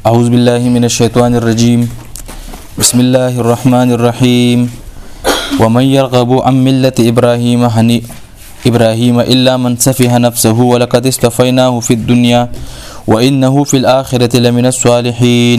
أعوذ بالله من الشيطان الرجيم بسم الله الرحمن الرحيم ومن يرغب عن ملة إبراهيم هني إبراهيم إلا من سفه نفسه ولقد اصطفيناه في الدنيا وإنه في الآخرة لمن الصالحين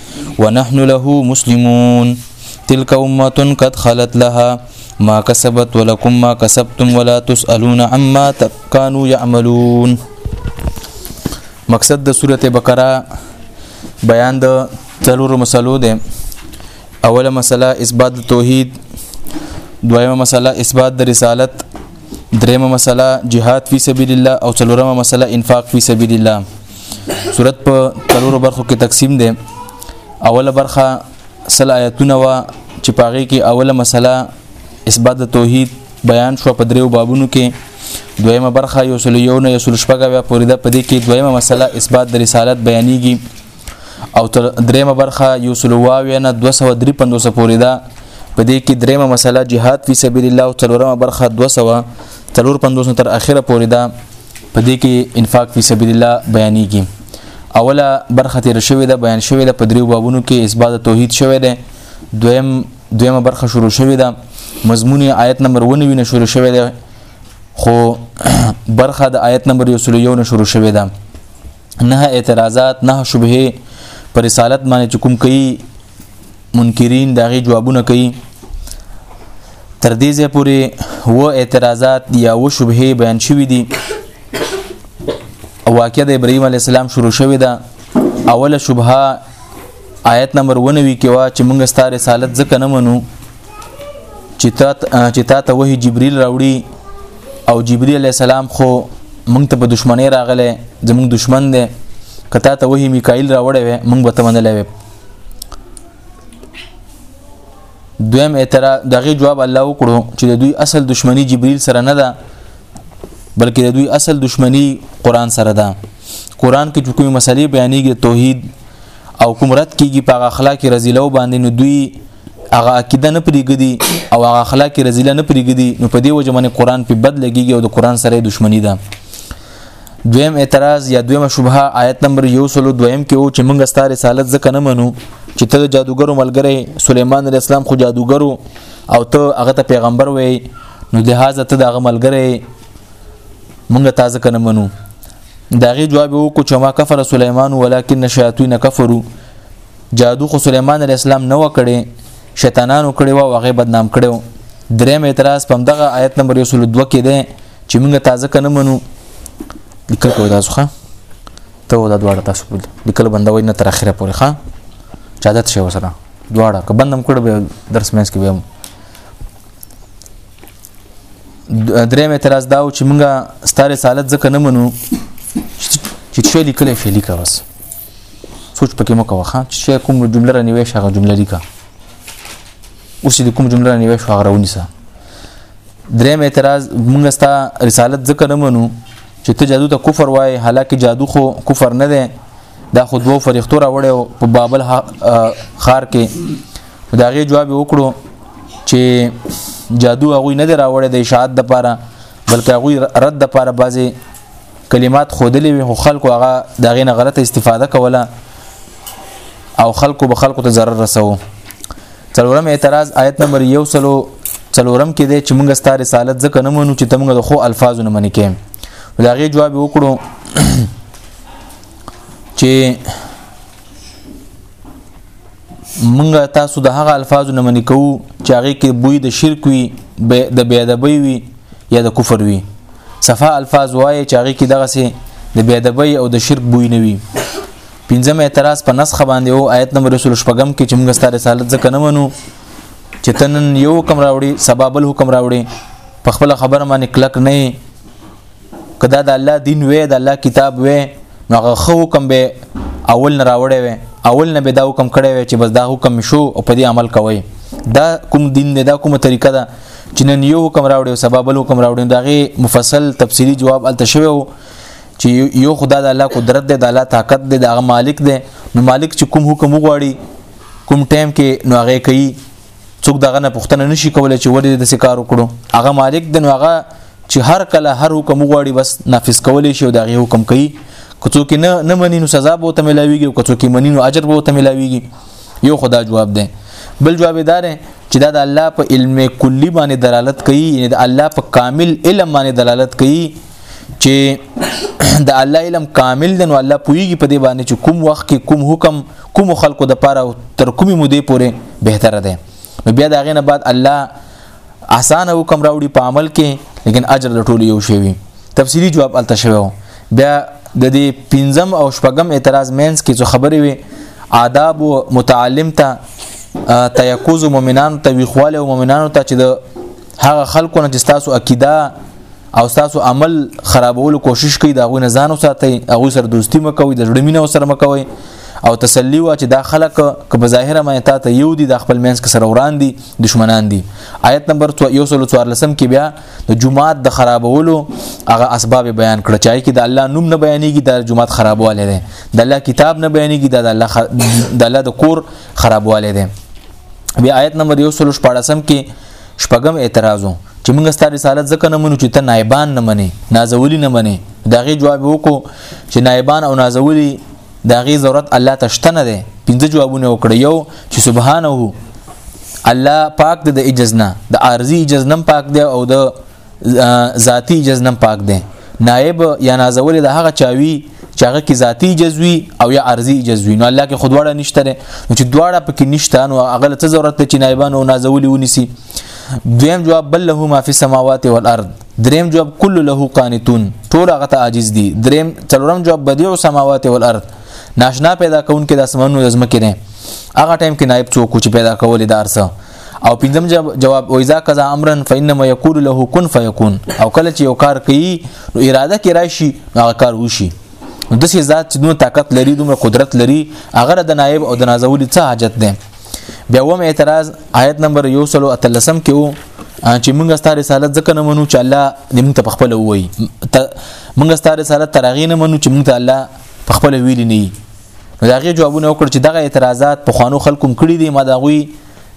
ونحن له مسلمون تلك امه قد خلت لها ما کسبت ولکم ما کسبتم ولا تسالون عما كانوا يعملون مقصد د سوره بقره بیان د څلورو مسلو ده اوله مسله اثبات توحید دویمه مسله اثبات د رسالت دریمه مسله جهاد فی سبیل الله او څلورمه مسله انفاق فی سبیل الله صورت په تلورو برخو کې تقسیم دی اوله برخه سل آیتونه وا چې پاغي کې اوله مسله اثبات توحید بیان شو په دریو بابونو کې دویمه برخه یو سل یو نه یو سل شپږه بیا پوری ده په دې کې دویمه مسله اثبات د رسالت بیانېږي او تر دریمه برخه یو سل واوی نه 235 پوری ده په دې کې دریمه مسله جهاد فی سبیل الله او څلورمه برخه 200 څلور پندوس نه تر اخره پورې دا په دې کې انفاق فی سبیل الله بیانېږي اوله برخه تیر شوې ده بیان شوې ده په دریو بابونو کې اثبات توحید شوې ده دویم دویمه برخه شروع شوې ده مضمون آیت نمبر 19 نه شروع شوې ده خو برخه د آیت نمبر 101 نه شروع شوې ده نه اعتراضات نه شبهه پر رسالت باندې چې کوم کوي منکرین داغي جوابونه کوي تر دې ځې پورې و اعتراضات یا و شبهه بیان شوې دي واقع د ابراهيم عليه السلام شروع شوې ده اوله شبهه آیت نمبر 19 کې وا چې موږ ستاره رسالت ځکه نه منو چې تا چې تا ته وਹੀ جبريل راوړي او جبريل عليه السلام خو مونږ ته په دشمنی راغله زمونږ دشمن دی کته ته وਹੀ میکائیل راوړې وې مونږ به تمنلې وې دویم اعتراض دغه جواب الله وکړو چې د دوی اصل دشمنی جبريل سره نه ده بلکې د دوی اصل دشمنی قران سره ده قران کې کومې مسلې بیانېږي توحید او کوم رد کیږي په اخلاق رزیلو باندې نو دوی هغه عقیده نه پریګدي او هغه اخلاق رزيله نه پریګدي نو په دې وجه باندې قران په بد لګيږي او د قران سره دښمنی ده دویم اعتراض یا دویم شبهه آیت نمبر یو سلو دویم کې او چې موږ ستاره رسالت ځکه نه منو چې ته د جادوګرو ملګری سليمان عليه السلام خو جادوګرو او ته هغه ته پیغمبر وې نو لهدا ته د هغه ملګری موږ تازه کنه منو داغي جواب وکړو چې ما کفر سليمان ولکن شیاطین کفروا جادو خو سليمان عليه السلام نه وکړي شیطانانو کړي وو هغه بدنام کړو دریم اعتراض پم دغه آیت نمبر 102 کې ده چې موږ تازه کنه منو لیکل کوو تاسو ښه ته ودا دواړه تاسو بل لیکل بندوي نه تر اخره پورې ښه چادت شي وسره دواړه که بندم کړو به درس مېس کې به دریم اعتراض دا و چې موږ ستاره سالت ځکه نه منو چې څه لیکل شي لیکه بس سوچ پکې مو کوه ښه چې کوم جمله را نیوې شغه جمله لیکه اوس دې کوم جمله را نیوې شغه راونی سه دریم اعتراض موږ ستا رسالت ذکر نه منو چې ته جادو ته کفر وای حالکه جادو خو کفر نه دی دا خو دوه فرښتو را وړې په بابل خار کې دا غي جواب وکړو چې جادو هغه نه دی راوړی د اشاعت د پاره بلکې هغه رد د پاره بازي کلمات خودلې وي خو خلکو هغه دغه نه غلطه استفاده کوله او خلکو به خلکو ته ضرر رسو څلورم اعتراض آیت نمبر یو سلو څلورم کې دی چې موږ ستاره رسالت ځکه نه منو چې تمغه د خو الفاظو نه منې کې دا غي جواب وکړو چې مونږه تاسو د هغه الفاظو نه منې کوو چې هغه کې بوی د شرک وي د بی ادبی وي یا د کفر وي صفه الفاظ وایي چې هغه کې دغه سي د بی ادبی او د شرک بوی نه وي پنځم اعتراض په نسخه باندې او آیت نمبر رسول شپږم کې چې موږ ستاره رسالت ځکه نه منو چې تنن یو کم راوړي سبب الحکم راوړي په خپل خبره باندې کلک نه کدا د الله دین وې د الله کتاب وې نو هغه خو حکم به اول نه راوړې وې اول نه به دا حکم کړې وې چې بس دا حکم شو او په دې عمل کوي دا کوم دین دی دا کومه طریقه ده چې نن یو حکم راوړي او سبب له حکم راوړي دا غي مفصل تفصیلی جواب الته شوی وو چې یو خدا د الله قدرت دی د الله طاقت دی د مالک دی نو مالک چې کوم حکم وغواړي کوم ټایم کې نو هغه کوي څوک دغه نه پښتنه نشي کولای چې ولې د سکار وکړو هغه مالک دی نو هغه چې هر کله هر حکم غواړي بس نافذ کولی شي او دغه حکم کوي کڅوک نه نه مني نو سزا به ته ملاويږي او کڅوک مني نو اجر به ته ملاويږي یو خدا جواب ده بل جواب دار چې دا د الله په علم کلی باندې دلالت کوي یعنی د الله په کامل علم باندې دلالت کوي چې د الله علم کامل دی نو الله پویږي په دې باندې چې کوم وخت کې کوم حکم کوم خلکو د پاره تر کومې مودې پورې بهتره دی نو بیا دا غینه بعد الله اسانه حکم راوړي په عمل کې لیکن اجر د ټولو یو شی وي تفصیلی جواب الته شوی بیا د دې پنځم او شپږم اعتراض مینس کې څه خبرې وي آداب او متعلم ته تیاکوز مؤمنان ته ویخواله مؤمنانو ته چې د هغه خلکو نه چې تاسو عقیده او تاسو عمل خرابولو کوشش کوي دا غوینه ځان وساتي هغه سره دوستی مکوي د جوړ مینه سره مکوي او تسلی وا چې دا خلک که په ظاهره مې تا ته یو دي د خپل مینس کې سره وران دي دشمنان دي آیت نمبر 114 کې بیا د جمعات د خرابولو هغه اسباب بیان کړ چای کې د الله نوم نه بیانېږي د جمعات خرابواله ده د الله کتاب نه بیانېږي د الله خ... د الله د کور خرابواله ده بیا آیت نمبر 114 کې شپږم اعتراض وو چې موږ ستاسو رسالت ځکه نه منو چې ته نایبان نه منې نازولی نه منې داغه جواب وکړو چې نایبان او نازولی داغه ضرورت الله تشتنه ده پنځه جوابونه وکړ یو چې سبحانه الله پاک د اجزنا د عارضی اجزنم پاک دی او د ذاتی جزنم پاک دی نائب یا نازول د هغه چاوي چې هغه کې ذاتی جزوي او یا ارزي جزوي نو الله کې خودواړه نشته نو چې دواړه پکې نشته نو هغه له ضرورت ته چې نائبان او نازولي ونیسي دویم جواب بل له ما فی السماوات والارض دریم جواب کل له قانتون ټول هغه ته عاجز دي دریم څلورم جواب بدیع السماوات والارض ناشنا پیدا کون کې د اسمانونو د زمکه نه هغه ټایم کې نائب څوک چې پیدا کول دارسه او پنځم جواب او اذا قضا امرا فانما يقول له كن فيكون او کله چې یو کار کوي نو اراده کې راشي هغه کار وشي د سې ذات چې دومره طاقت لري دومره قدرت لري هغه د نائب او د نازولي څه حاجت ده بیا وم اعتراض آیت نمبر یو سلو اتلسم کې وو چې موږ ستاره رسالت ځکه نه منو چې الله دې موږ ته په خپل وایي موږ ستاره رسالت ترغې نه منو چې موږ ته الله په خپل ویلي نه نو دا غي جوابونه وکړ چې دغه اعتراضات په خوانو خلکو کړی دي ما دا غوي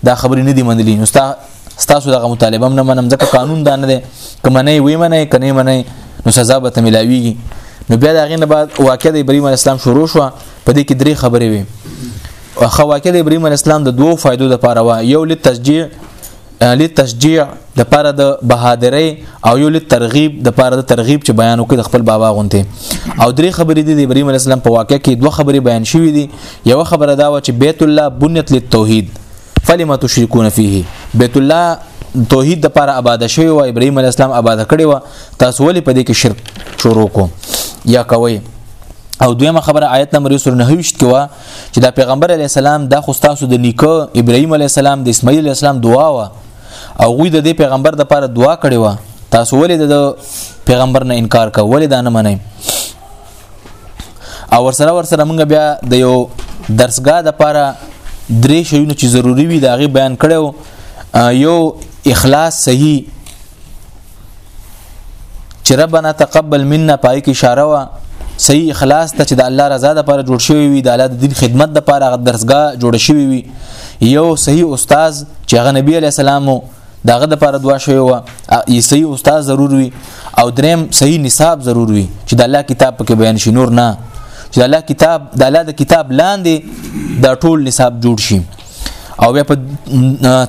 دا خبرې نه دي منلي نو تاسو دغه مطالبه نه منم ځکه قانون دا نه دی کوم نه وي منه کنه منه نو سزا به تملاویږي نو بیا دا غي نه بعد واقع د ابراهيم اسلام شروع شو په دې کې درې خبرې وي خواکه د ابراهيم اسلام د دوو فائدو لپاره وا یو لتشجيع لتشجيع د پاره د بهادرۍ او یو لترغیب د پاره د ترغیب چې بیان وکړي د خپل بابا غونته او درې خبرې دي د ابراهيم عليه السلام په واقع کې دوه خبرې بیان شوې دي یو خبره دا و چې بیت الله بنیت للتوحید فلم تشركون فيه بیت الله توحید د پاره آباد شوی و ابراهيم عليه السلام آباد کړی و تاسو ولې په دې کې شرک شروع کو یا کوي او دویمه خبره آیت نمبر 29 کې و چې دا پیغمبر علی السلام دا خو تاسو د نیکه ابراهیم علی السلام د اسماعیل علی السلام دعا و او غوی د دې پیغمبر د لپاره دعا کړې و تاسو ولې د پیغمبر نه انکار کا ولې دا نه منئ او ورسره ورسره موږ بیا د یو درسګاه د لپاره درې شیونه چې ضروری وي دا غي بیان کړو یو اخلاص صحیح چې ربنا تقبل منا پای کې اشاره وا صحیح اخلاص ته چې د الله رضا لپاره جوړ شوی وي د الله د دین خدمت لپاره غ درسګه جوړ شوی وي یو صحیح استاد چې هغه نبی علی السلام دغه د لپاره دعا شوی و یې صحیح استاد ضرور وي او دریم صحیح نصاب ضرور وي چې د الله کتاب پکې بیان شي نور نه چې الله کتاب د الله د کتاب لاندې د ټول نصاب جوړ شي او بیا په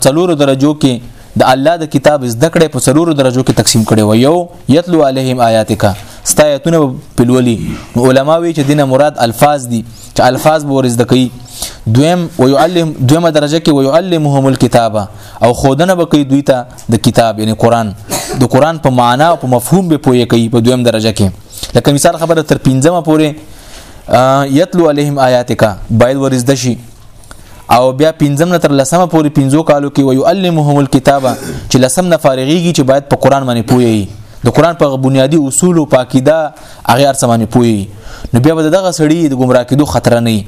څلورو درجو کې د الله د کتاب زده کړې په څلورو درجو کې تقسیم کړي و یو یتلو علیهم آیاتک ستایتونه پلولي نو علما وی چې دینه مراد الفاظ دي چې الفاظ به ورز دکې دویم ويعلم دویمه درجه کې ويعلمهم الكتاب او خودنه به کوي دوی ته د کتاب یعنی قران د قران په معنا او په مفهوم به پوي کوي په دویم درجه کې لکه مثال خبره تر پنځمه پورې یتلو علیهم آیاتک باید ورز دشي او بیا پنځم نه تر لسمه پورې پنځو کالو کې ويعلمهم الكتاب چې لسم نه فارغيږي چې باید په قران باندې پوي د قران په بنیادی اصول او پاکیده هغه ارڅ باندې پوي نو بیا به دغه سړی د گمراه کېدو خطر نه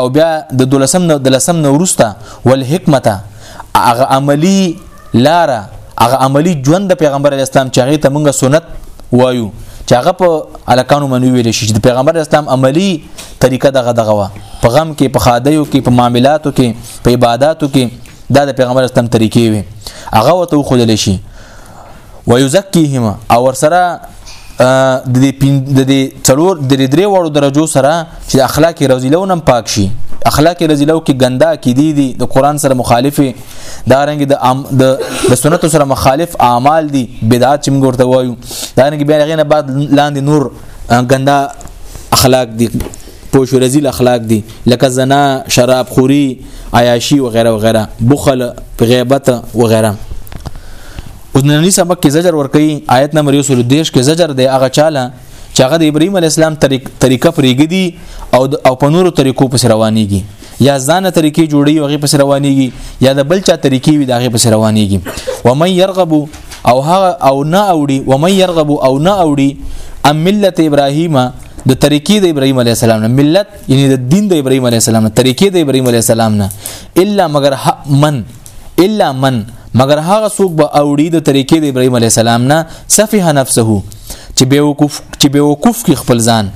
او بیا د دولسم نه د لسم نه ورسته ول حکمت هغه عملی لار هغه عملی ژوند د پیغمبر اسلام چې هغه ته موږ سنت وایو چې هغه په الکانو منوي ویل شي چې د پیغمبر اسلام عملی طریقه دغه دغه وا په غم کې په خادیو کې په معاملاتو کې په عبادتو کې دا د پیغمبر استم طریقې وي هغه وته خو دل شي ويزکیهم او ورسره د دې د دې څلور د دې درې وړو درجو سره چې اخلاقی رزیلو نم پاک شي اخلاقی رزیلو کې ګنده کې دي دي د قران سره مخالفه دا رنګ د د سنت سره مخالف اعمال دي بدعات چې موږ ورته وایو دا رنګ بیا غینه بعد لاندې نور ګندا اخلاق دي پوش رزیل اخلاق دي لکه زنا شراب خوري عیاشي وغیرہ وغیرہ بخل غیبت وغیرہ او نننی سبق کې زجر ورکړي آیت نمبر 113 کې زجر دی هغه چاله چې هغه د ابراهيم عليه السلام طریقه پرېږدي او او په نورو طریقو پس روانيږي یا ځانه طریقې جوړي او غي پس روانيږي یا د بل چا طریقې وي د غي پس روانيږي و من يرغب او هغه او نه اوړي و من يرغب او نه اوړي ام ملت ابراهيم د طریقې د ابراهيم عليه السلام نه ملت یعنی د دین د ابراهيم عليه السلام نه طریقې د ابراهيم عليه السلام نه الا مگر من الا من مگر هغه څوک به اوړي د طریقې د ابراهيم عليه السلام نه سفه نفسه چې به وقوف چې به وقوف کې خپل ځان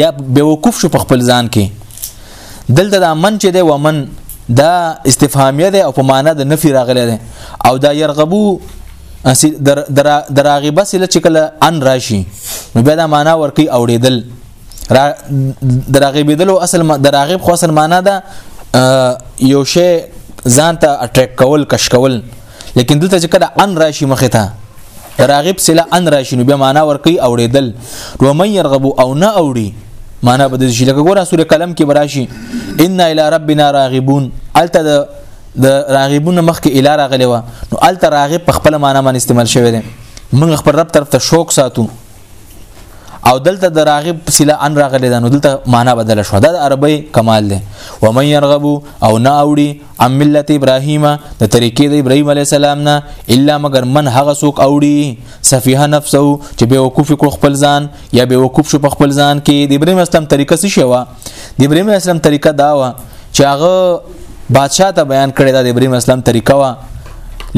یا بیوقوف شو په خپل ځان کې دلته دا من چې دی ومن دا استفهامیه ده او په معنا د نفي راغلی ده او دا يرغبو در در دراغبه سله چې کله ان راشي نو بیا دا معنا ورکی اوړېدل دراغبېدل او اصل دراغب خو اصل معنا ده یو شی ځان ته اټریک کول کش کول لیکن دلته چې کله ان راشي مخه ته راغب سلا ان راشي نو به معنا ور کوي اوړېدل و من يرغب او نه اوړي معنا به د شي لکه ګوره سورې قلم کې براشي ان الى ربنا راغبون الته د د راغبون مخ کې اله راغلی و نو الته راغب په خپل معنا باندې استعمال شوی دی موږ خپل رب طرف ته شوق ساتو او دلته د راغب سله ان راغلی دا نو دلته معنا بدل شو دا د عربی کمال دی و من يرغب او نه اوړي عن ملت ابراهیم د طریقې د ابراهیم علی السلام نه الا مگر من هغه څوک اوړي سفیه نفسه چې به وقوف کو خپل ځان یا به وقوف شو په خپل ځان کې د ابراهیم اسلام طریقه څه شوه د ابراهیم اسلام طریقه دا و چې هغه بادشاہ ته بیان کړی دا د ابراهیم اسلام طریقه و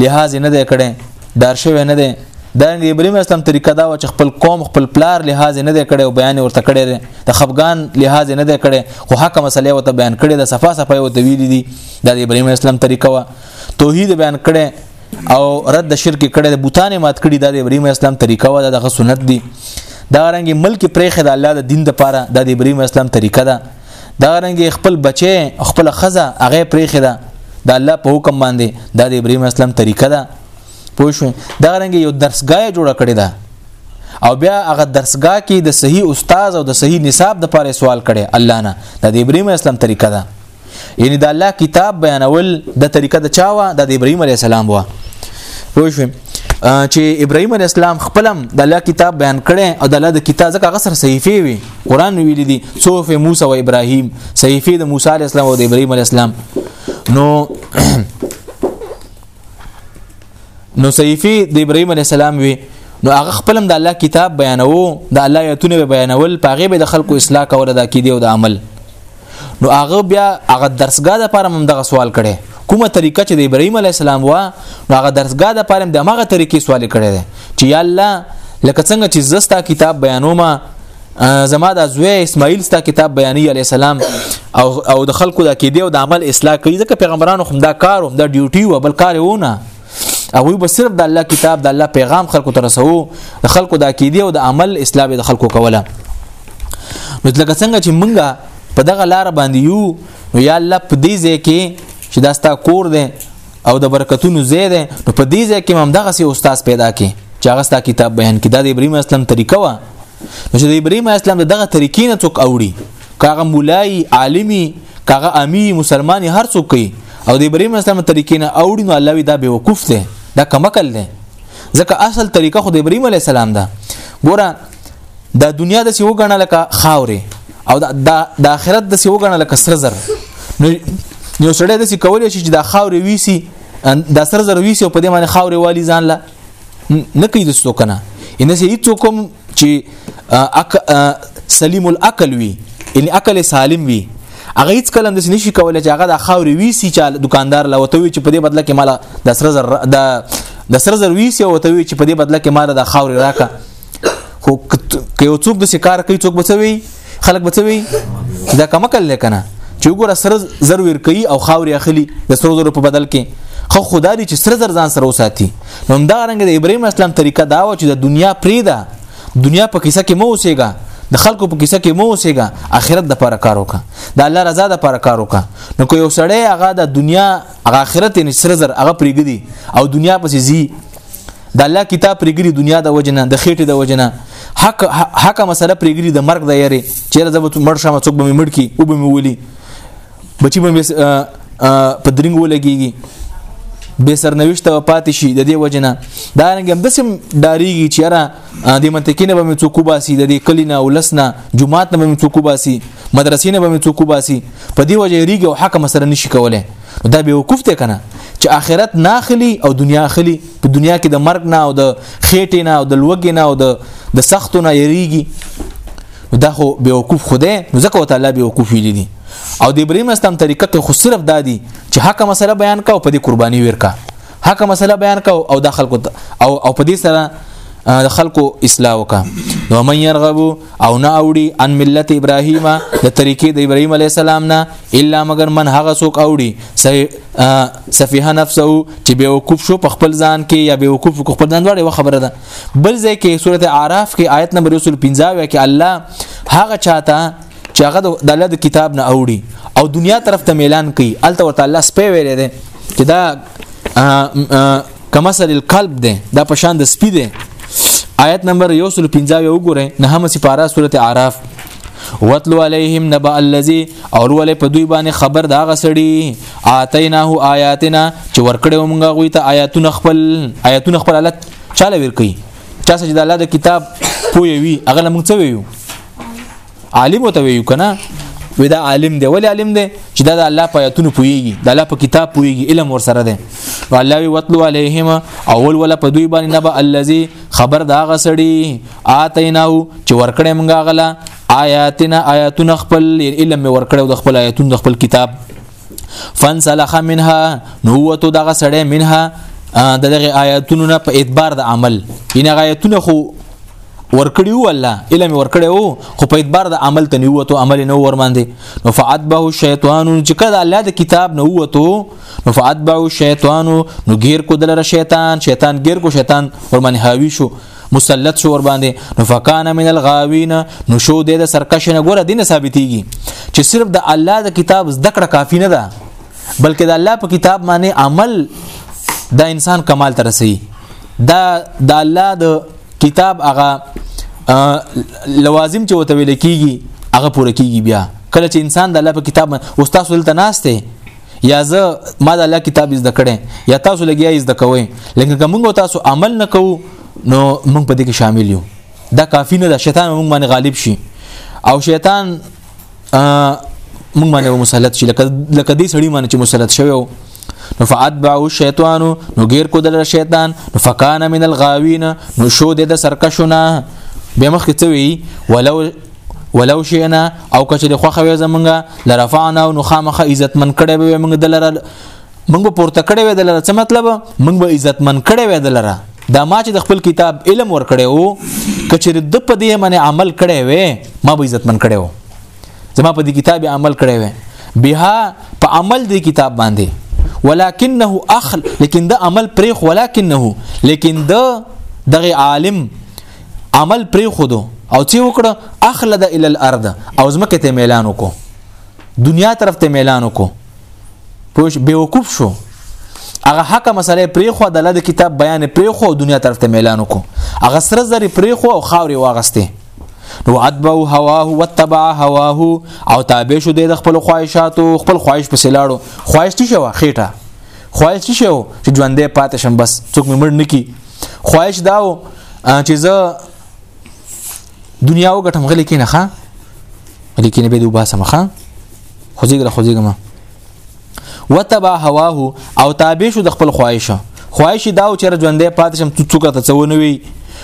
لحاظ نه دی کړی دار شوی نه دی دا د ابراهيم اسلام طریقه دا و چې خپل قوم خپل پلار لحاظ نه دی کړی او بیان ورته کړی دی د خفغان لحاظ نه دی کړی خو حق مسله ورته بیان کړی د صفه صفه ورته ویل دي دا د ابراهيم اسلام طریقه و توحید بیان کړی او رد شرک کړی د بوتان مات کړی دا د ابراهيم اسلام طریقه و دغه سنت دی دا رنګ ملک پرېخه د الله د دین د پاره د ابراهيم اسلام طریقه ده دا رنګ خپل بچي خپل خزه هغه پریخي ده د الله په حکم باندې دا د ابراهيم اسلام طریقه ده پوه شو دا رنګ یو درسګاه جوړ کړی ده او بیا هغه درسګاه کې د صحیح استاد او د صحیح نصاب د پاره سوال کړي الله نه د ابراهيم اسلام طریقه ده یعنی د الله کتاب بیانول د طریقه د چاوه د ابراهيم عليه السلام وه پوه شو چې ابراهيم عليه السلام خپلم د الله کتاب بیان کړي او د الله د کتاب ځکه غسر صحیفه وي قران ویل دي صوف موسی او ابراهيم صحیفه د موسی عليه السلام او د ابراهيم عليه السلام نو نو صحیفه د ابراهيم عليه السلام وی نو هغه خپلم د الله کتاب بیانوو د الله آیتونه بیانول پاغه به د خلکو اصلاح کوله د عقیده او د عمل نو هغه بیا هغه درسګاه د پاره مم دغه سوال کړي کومه طریقه چې د ابراهیم علی السلام وا نو هغه درسګاه د پاره د هغه طریقې سوال کړي دي چې یا الله لکه څنګه چې زستا کتاب بیانومه زما د زوی اسماعیل ستا کتاب بیانې علی السلام او او د خلکو د کېدی او د عمل اصلاح کوي ځکه پیغمبرانو هم دا کار هم دا ډیوټي و بل کار ونه هغه به صرف د الله کتاب د الله پیغام خلکو ته رسو د خلکو د عقیده او د عمل اصلاح د خلکو کوله نو لکه څنګه چې مونږه په دغه لار باندې یو نو یا الله په دې ځای کې چې دا ستا کور دی او د برکتونو ځای دی نو په دې ځای کې هم دغه سي استاد پیدا کې چې هغه ستا کتاب بیان کې دا د ابراهیم اسلام طریقه و نو چې د ابراهیم اسلام دغه طریقې نه څوک اوړي کاغه مولای عالمی کاغه امی مسلمانی هر څوک کوي او د ابراهيم اسلام طریقې نه اوړي نو الله وی دا بیوقوف دی دا کمکل دی ځکه اصل طریقه خو د ابراهيم عليه السلام ده ګوره د دنیا د سی وګڼه لکه خاورې او د د آخرت د سی وګڼه لکه سر زر نو یو سړی د سی کولای شي چې د خاورې ویسي د سر زر ویسي او په دې باندې خاورې والی ځان لا نه کوي د څوکنه ان سه هیڅ کوم چې سلیم العقل وي یعنی عقل سالم وي هغه هیڅ کله د نشي کولای چې هغه د خاورې ویسي چې دکاندار لا وته وي چې په دې بدله کې مال د سره زر د د سره زر ویسي او ته وي چې په دې بدله کې مال د خاورې راکا خو که یو څوک د شکار کوي څوک بچوي خلک به څه وي دا کمکل نه کنه چې وګوره سره زر ور کوي او خاورې اخلي د سرو زرو په بدل کې خو خدای دې چې سره زر ځان سره وساتي نو دا رنګ د ابراهيم اسلام طریقه دا و چې د دنیا پریدا دنیا په کیسه کې مو اوسېګا د خلکو په کیسه کې مو اوسېګا اخرت د پر کار وکا د الله رضا د پر کار وکا نو کو یو سړی هغه د دنیا هغه اخرت نه سره زر هغه پریګدي او دنیا پسې زی د الله کتاب پرګری دنیا د وجنه د خېټه د وجنه حق حق مسله پرګری د مرګ د یری چیرې زبت مړ شم څوک به مړ کی او به ولی بچی به په درنګ ولګیږي به سرنوشت او پاتې شي د دې وجنه دا رنګ هم دسم ډاریږي چې را د منطقینه به څوک باسي د دې کلینا ولسنا جمعات نه به څوک باسي مدرسې نه به څوک باسي په دې وجه ریګ او حق مسله نشي کوله نو دا به وقوف ته کنه چې آخرت نه اخلي او دنیا اخلي په دنیا کې د مرګ نه او د خېټې نه او د لوګې نه او د د سختو نه یریږي دا خو به وقوف خوده نو ځکه وتعالى به وقوف ویل دي او د ابراهيم اسلام طریقه کې خو صرف دادي چې حق مسله بیان کا او په دې قرباني ورکا حق مسله بیان کو او د خلکو او او په دې سره د خلکو اصلاح وکا نو من يرغب او نه اوړي ان ملت ابراهيم د طریقې د ابراهيم عليه السلام نه الا مگر من هغه څوک اوړي سفيه نفسه چې به وقوف شو په خپل ځان کې یا به وقوف خپل ځان وړي خبره ده بل ځای کې سوره اعراف کې آیت نمبر 15 کې الله هغه چاته چې هغه د الله د کتاب نه اوړي او دنیا طرف ته اعلان کوي الته ورته الله سپی ویلې ده چې دا کمسل القلب ده دا پشان د سپی ده آیت نمبر 115 یو ګوره نه هم سپاره سورته اعراف وتلو علیهم نبا الذی او ولې په دوی باندې خبر دا غسړي اتیناه آیاتنا چې ورکړې مونږه غوي ته آیاتونه خپل آیاتونه خپل الله چاله ور کوي چا چې د الله د کتاب پوي وي هغه موږ څه ویو عالم وته ویو کنه وې دا عالم دی ولې عالم دی چې دا د الله په آیاتونو پويږي د الله په کتاب پويږي علم ور سره دی او الله وی وتلو علیهم اول ولا په دوی باندې نبا الذي خبر دا غسړي اتیناو چې ورکړې مونږه غلا آیاتنا آیاتونه خپل علم ورکړو د خپل آیاتونو د خپل کتاب فنسلخ منها نو وته دغه سړی منها د دغه آیاتونو نه په اعتبار د عمل ان آیاتونه خو ورکړی و الله علم ورکړی وو خو په اعتبار د عمل ته نه وته عمل نه ورماندې نو فعتبه الشیطان چې کله الله د کتاب نه وته نو فعتبه الشیطان نو غیر کو دلره شیطان شیطان غیر کو شیطان ورمن حاوی شو مسلط شو ور باندې نو فکان من الغاوین نو شو د سرکش نه ګوره دینه ثابتېږي چې صرف د الله د کتاب زده کړه کافی نه ده بلکې د الله په کتاب باندې عمل دا انسان کمال ته رسي دا د الله د کتاب هغه لوازم چې وتویل کیږي هغه پوره کیږي بیا کله چې انسان د الله په کتاب اوس تاسو دلته ناشته یا زه ما د الله کتاب زده کړې یا تاسو لګیا یې زده کوئ لکه که موږ تاسو عمل نه کوو نو موږ په دې کې شامل یو دا کافی نه ده شیطان موږ باندې غالب شي او شیطان موږ باندې مسلط شي لکه لکه دې سړی باندې چې مسلط شوی وو نو فاتبعه الشیطان نو غیر کو دل شیطان نو فکان من الغاوین نو شو د سرکشونه به مخ کې څه وی ولو ولو شئنا او کچره خوخه وې زمونږه لرفعنا او نخامخه عزتمن کړي به موږ دلره موږ پورته کړي وې دلره څه مطلب موږ به عزتمن کړي وې دلره دا ما چې د خپل کتاب علم ور کړی وو کچره د په دې باندې عمل کړي وې ما به عزتمن کړي وو زما په دې کتاب عمل کړي وې بها په عمل دې کتاب باندې ولکنه اخل لیکن د عمل پرېخ ولکنه لیکن د دغه عالم عمل پرې خودو او چې وکړه اخلد ال الارض او زمکه ته میلان وکړو دنیا طرف ته میلان وکړو پوش بیوقوف شو هغه حق مسله پرې خو د لد کتاب بیان پرې خو دنیا طرف ته میلان وکړو هغه سره زری پرې خو او خاوري واغسته نو اتبو هواه وتبع هواه او تابع شو د خپل خواهشاتو خپل خواهش په سلاړو خواهش شو خېټه خواهش شو چې ژوندې پاتې شم بس څوک مې مړ نکی خواهش داو چې زه دنیا وګټم غلي کې نه ښه غلي کې نه به دوبا سمخه خوځېګره خوځېګم وتبع هواه او تابع شو د خپل خواهش خواهش داو چې ژوندې پاتې شم څوک ته څو نه وي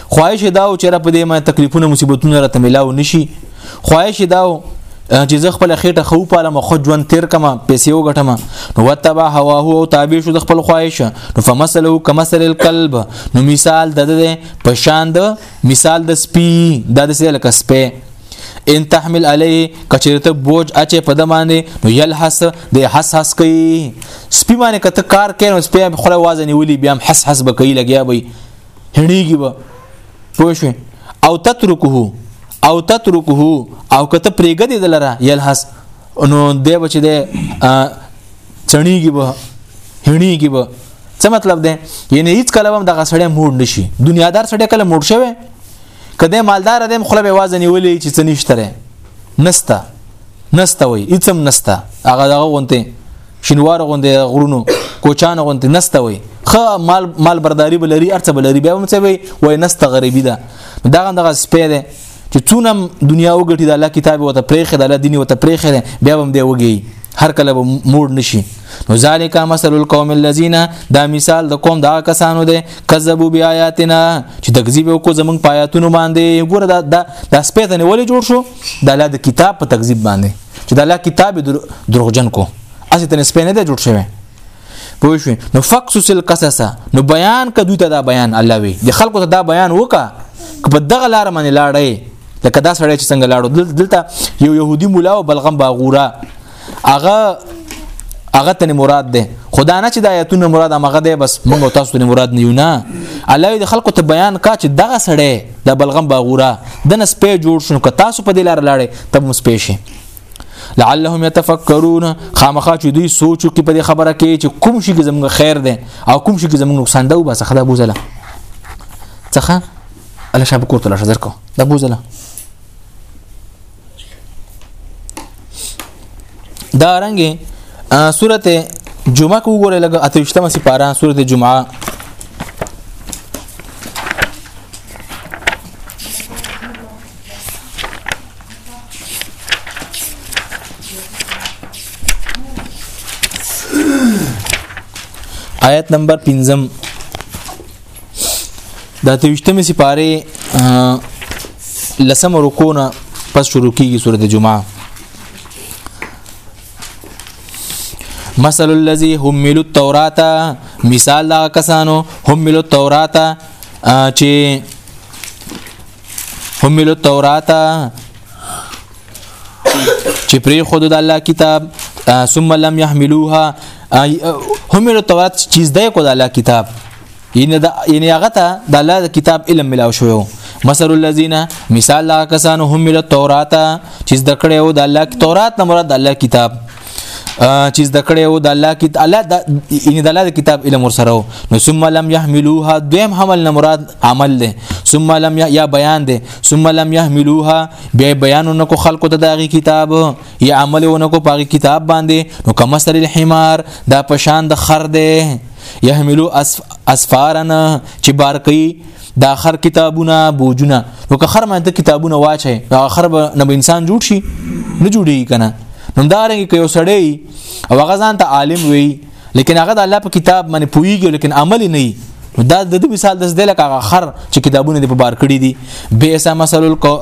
خواهش داو چې په دې ما تکلیفونه مصیبتونه راته ملاو نشي خواهش دا و چې زه خپل خېټه خو پالم خو ژوند تیر کما پیسې وګټم نو وتبع هوا هو او تابع شو د خپل خواهش نو فمثله کمثل الكلب نو مثال د ده په شان د مثال د سپی د دې لکه سپی ان تحمل علی کچرته بوج اچه په دمانه نو یلحس د حس حس کوي سپی باندې کته کار کوي نو سپی خپل وازنی ولي بیا حس حس بکې لګیا وي هړيږي به پوه شو او تترکه او تترکه او کته پرېګه دي دلره یلحس نو دی بچ دی چڼیږي به هړيږي به څه مطلب دی یعنی هیڅ کله هم دغه سړی موډ نشي دنیادار سړی کله موډ شوی کله مالدار دیم خپل به وازن ولې چې څه نشته نستا نستا وای هیڅ هم نستا هغه دغه غونته شینوار غوندې غرونو کوچان غوندې نسته وي خ مال مال برداری بلری ارڅ بلری بیا هم څه وي وای نسته غریبی ده دا غندغه سپې ده چې څونه دنیا وګټي د الله کتاب وته پرېخه د الله دین وته پرېخه ده بیا هم دی وګي هر کله به موړ نشي نو ذالک مثل القوم الذين دا مثال د قوم دا کسانو ده کذبوا بیااتنا چې تکذیب وکړو زمونږ پایاتونو باندې ګوره دا د سپېته نه ولې جوړ شو د الله د کتاب په تکذیب باندې چې د الله کتاب دروغجن کو اسی ته نسبت نه دی جوړ شوی پوه شو نو فقصص القصص نو بیان کدو ته دا بیان الله وی د خلکو ته دا بیان وکا په دغه لار باندې لاړې لکه دا سړی چې څنګه لاړو دلته یو يهودي مولا او بلغم باغوره هغه هغه ته مراد ده خدا نه چې د آیتونو مراد هغه ده بس موږ تاسو ته مراد نه یو نه الله د خلکو ته بیان کا چې دغه سړی د بلغم باغوره د نس په جوړ شنو که تاسو په دې لار لاړې ته مو سپې شي لعلهم يتفکرون خامخا چې دوی سوچو کې په دې خبره کې چې کوم شي کې زموږ خیر ده او کوم شي کې زموږ نقصان ده بس خدا بوزله څخه الله شابه کوته لشه درکو دا بوزله دا رنګ سورته جمعه کو ګوره لګه اتوشتمه سپاره سورته جمعه آیت نمبر 15 دا توشتمه سپاره لسم رکونه پس شروع کیږي سورۃ جمعه مثل الذي حمل التوراۃ مثال دا کسانو حمل التوراۃ چې حمل التوراۃ چې پری خود د الله کتاب ثم لم يحملوها هم له تورات چیز دی کو د الله کتاب یعنی دا یعنی هغه ته د الله د کتاب علم ملاو شو مثل الذين مثال هغه کسانو هم له تورات چیز د کړه او د الله تورات نه مراد د الله کتاب چې زده کړې او د الله کی الله د ان د الله کتاب علم ور سره نو ثم لم يحملوها دویم حمل نه مراد عمل ده ثم لم یا بیان ده ثم لم يحملوها بیا بیانونه کو خلق ته دغه کتاب یا عملونه کو پاغي کتاب باندې نو کما سر الحمار دا پشان د خر ده يحملو اسفارن چې بار کوي دا خر کتابونه بوجونه نو که خر ماته کتابونه واچي دا خر به نه انسان جوړ شي نه جوړي کنه نو دا رنګ کې یو سړی او هغه ځان ته عالم وي لیکن هغه د الله په کتاب باندې پويږي لیکن عمل نه وي دا د دې مثال د زده لکه خر چې کتابونه د په بار کړی دي بئس مثل القو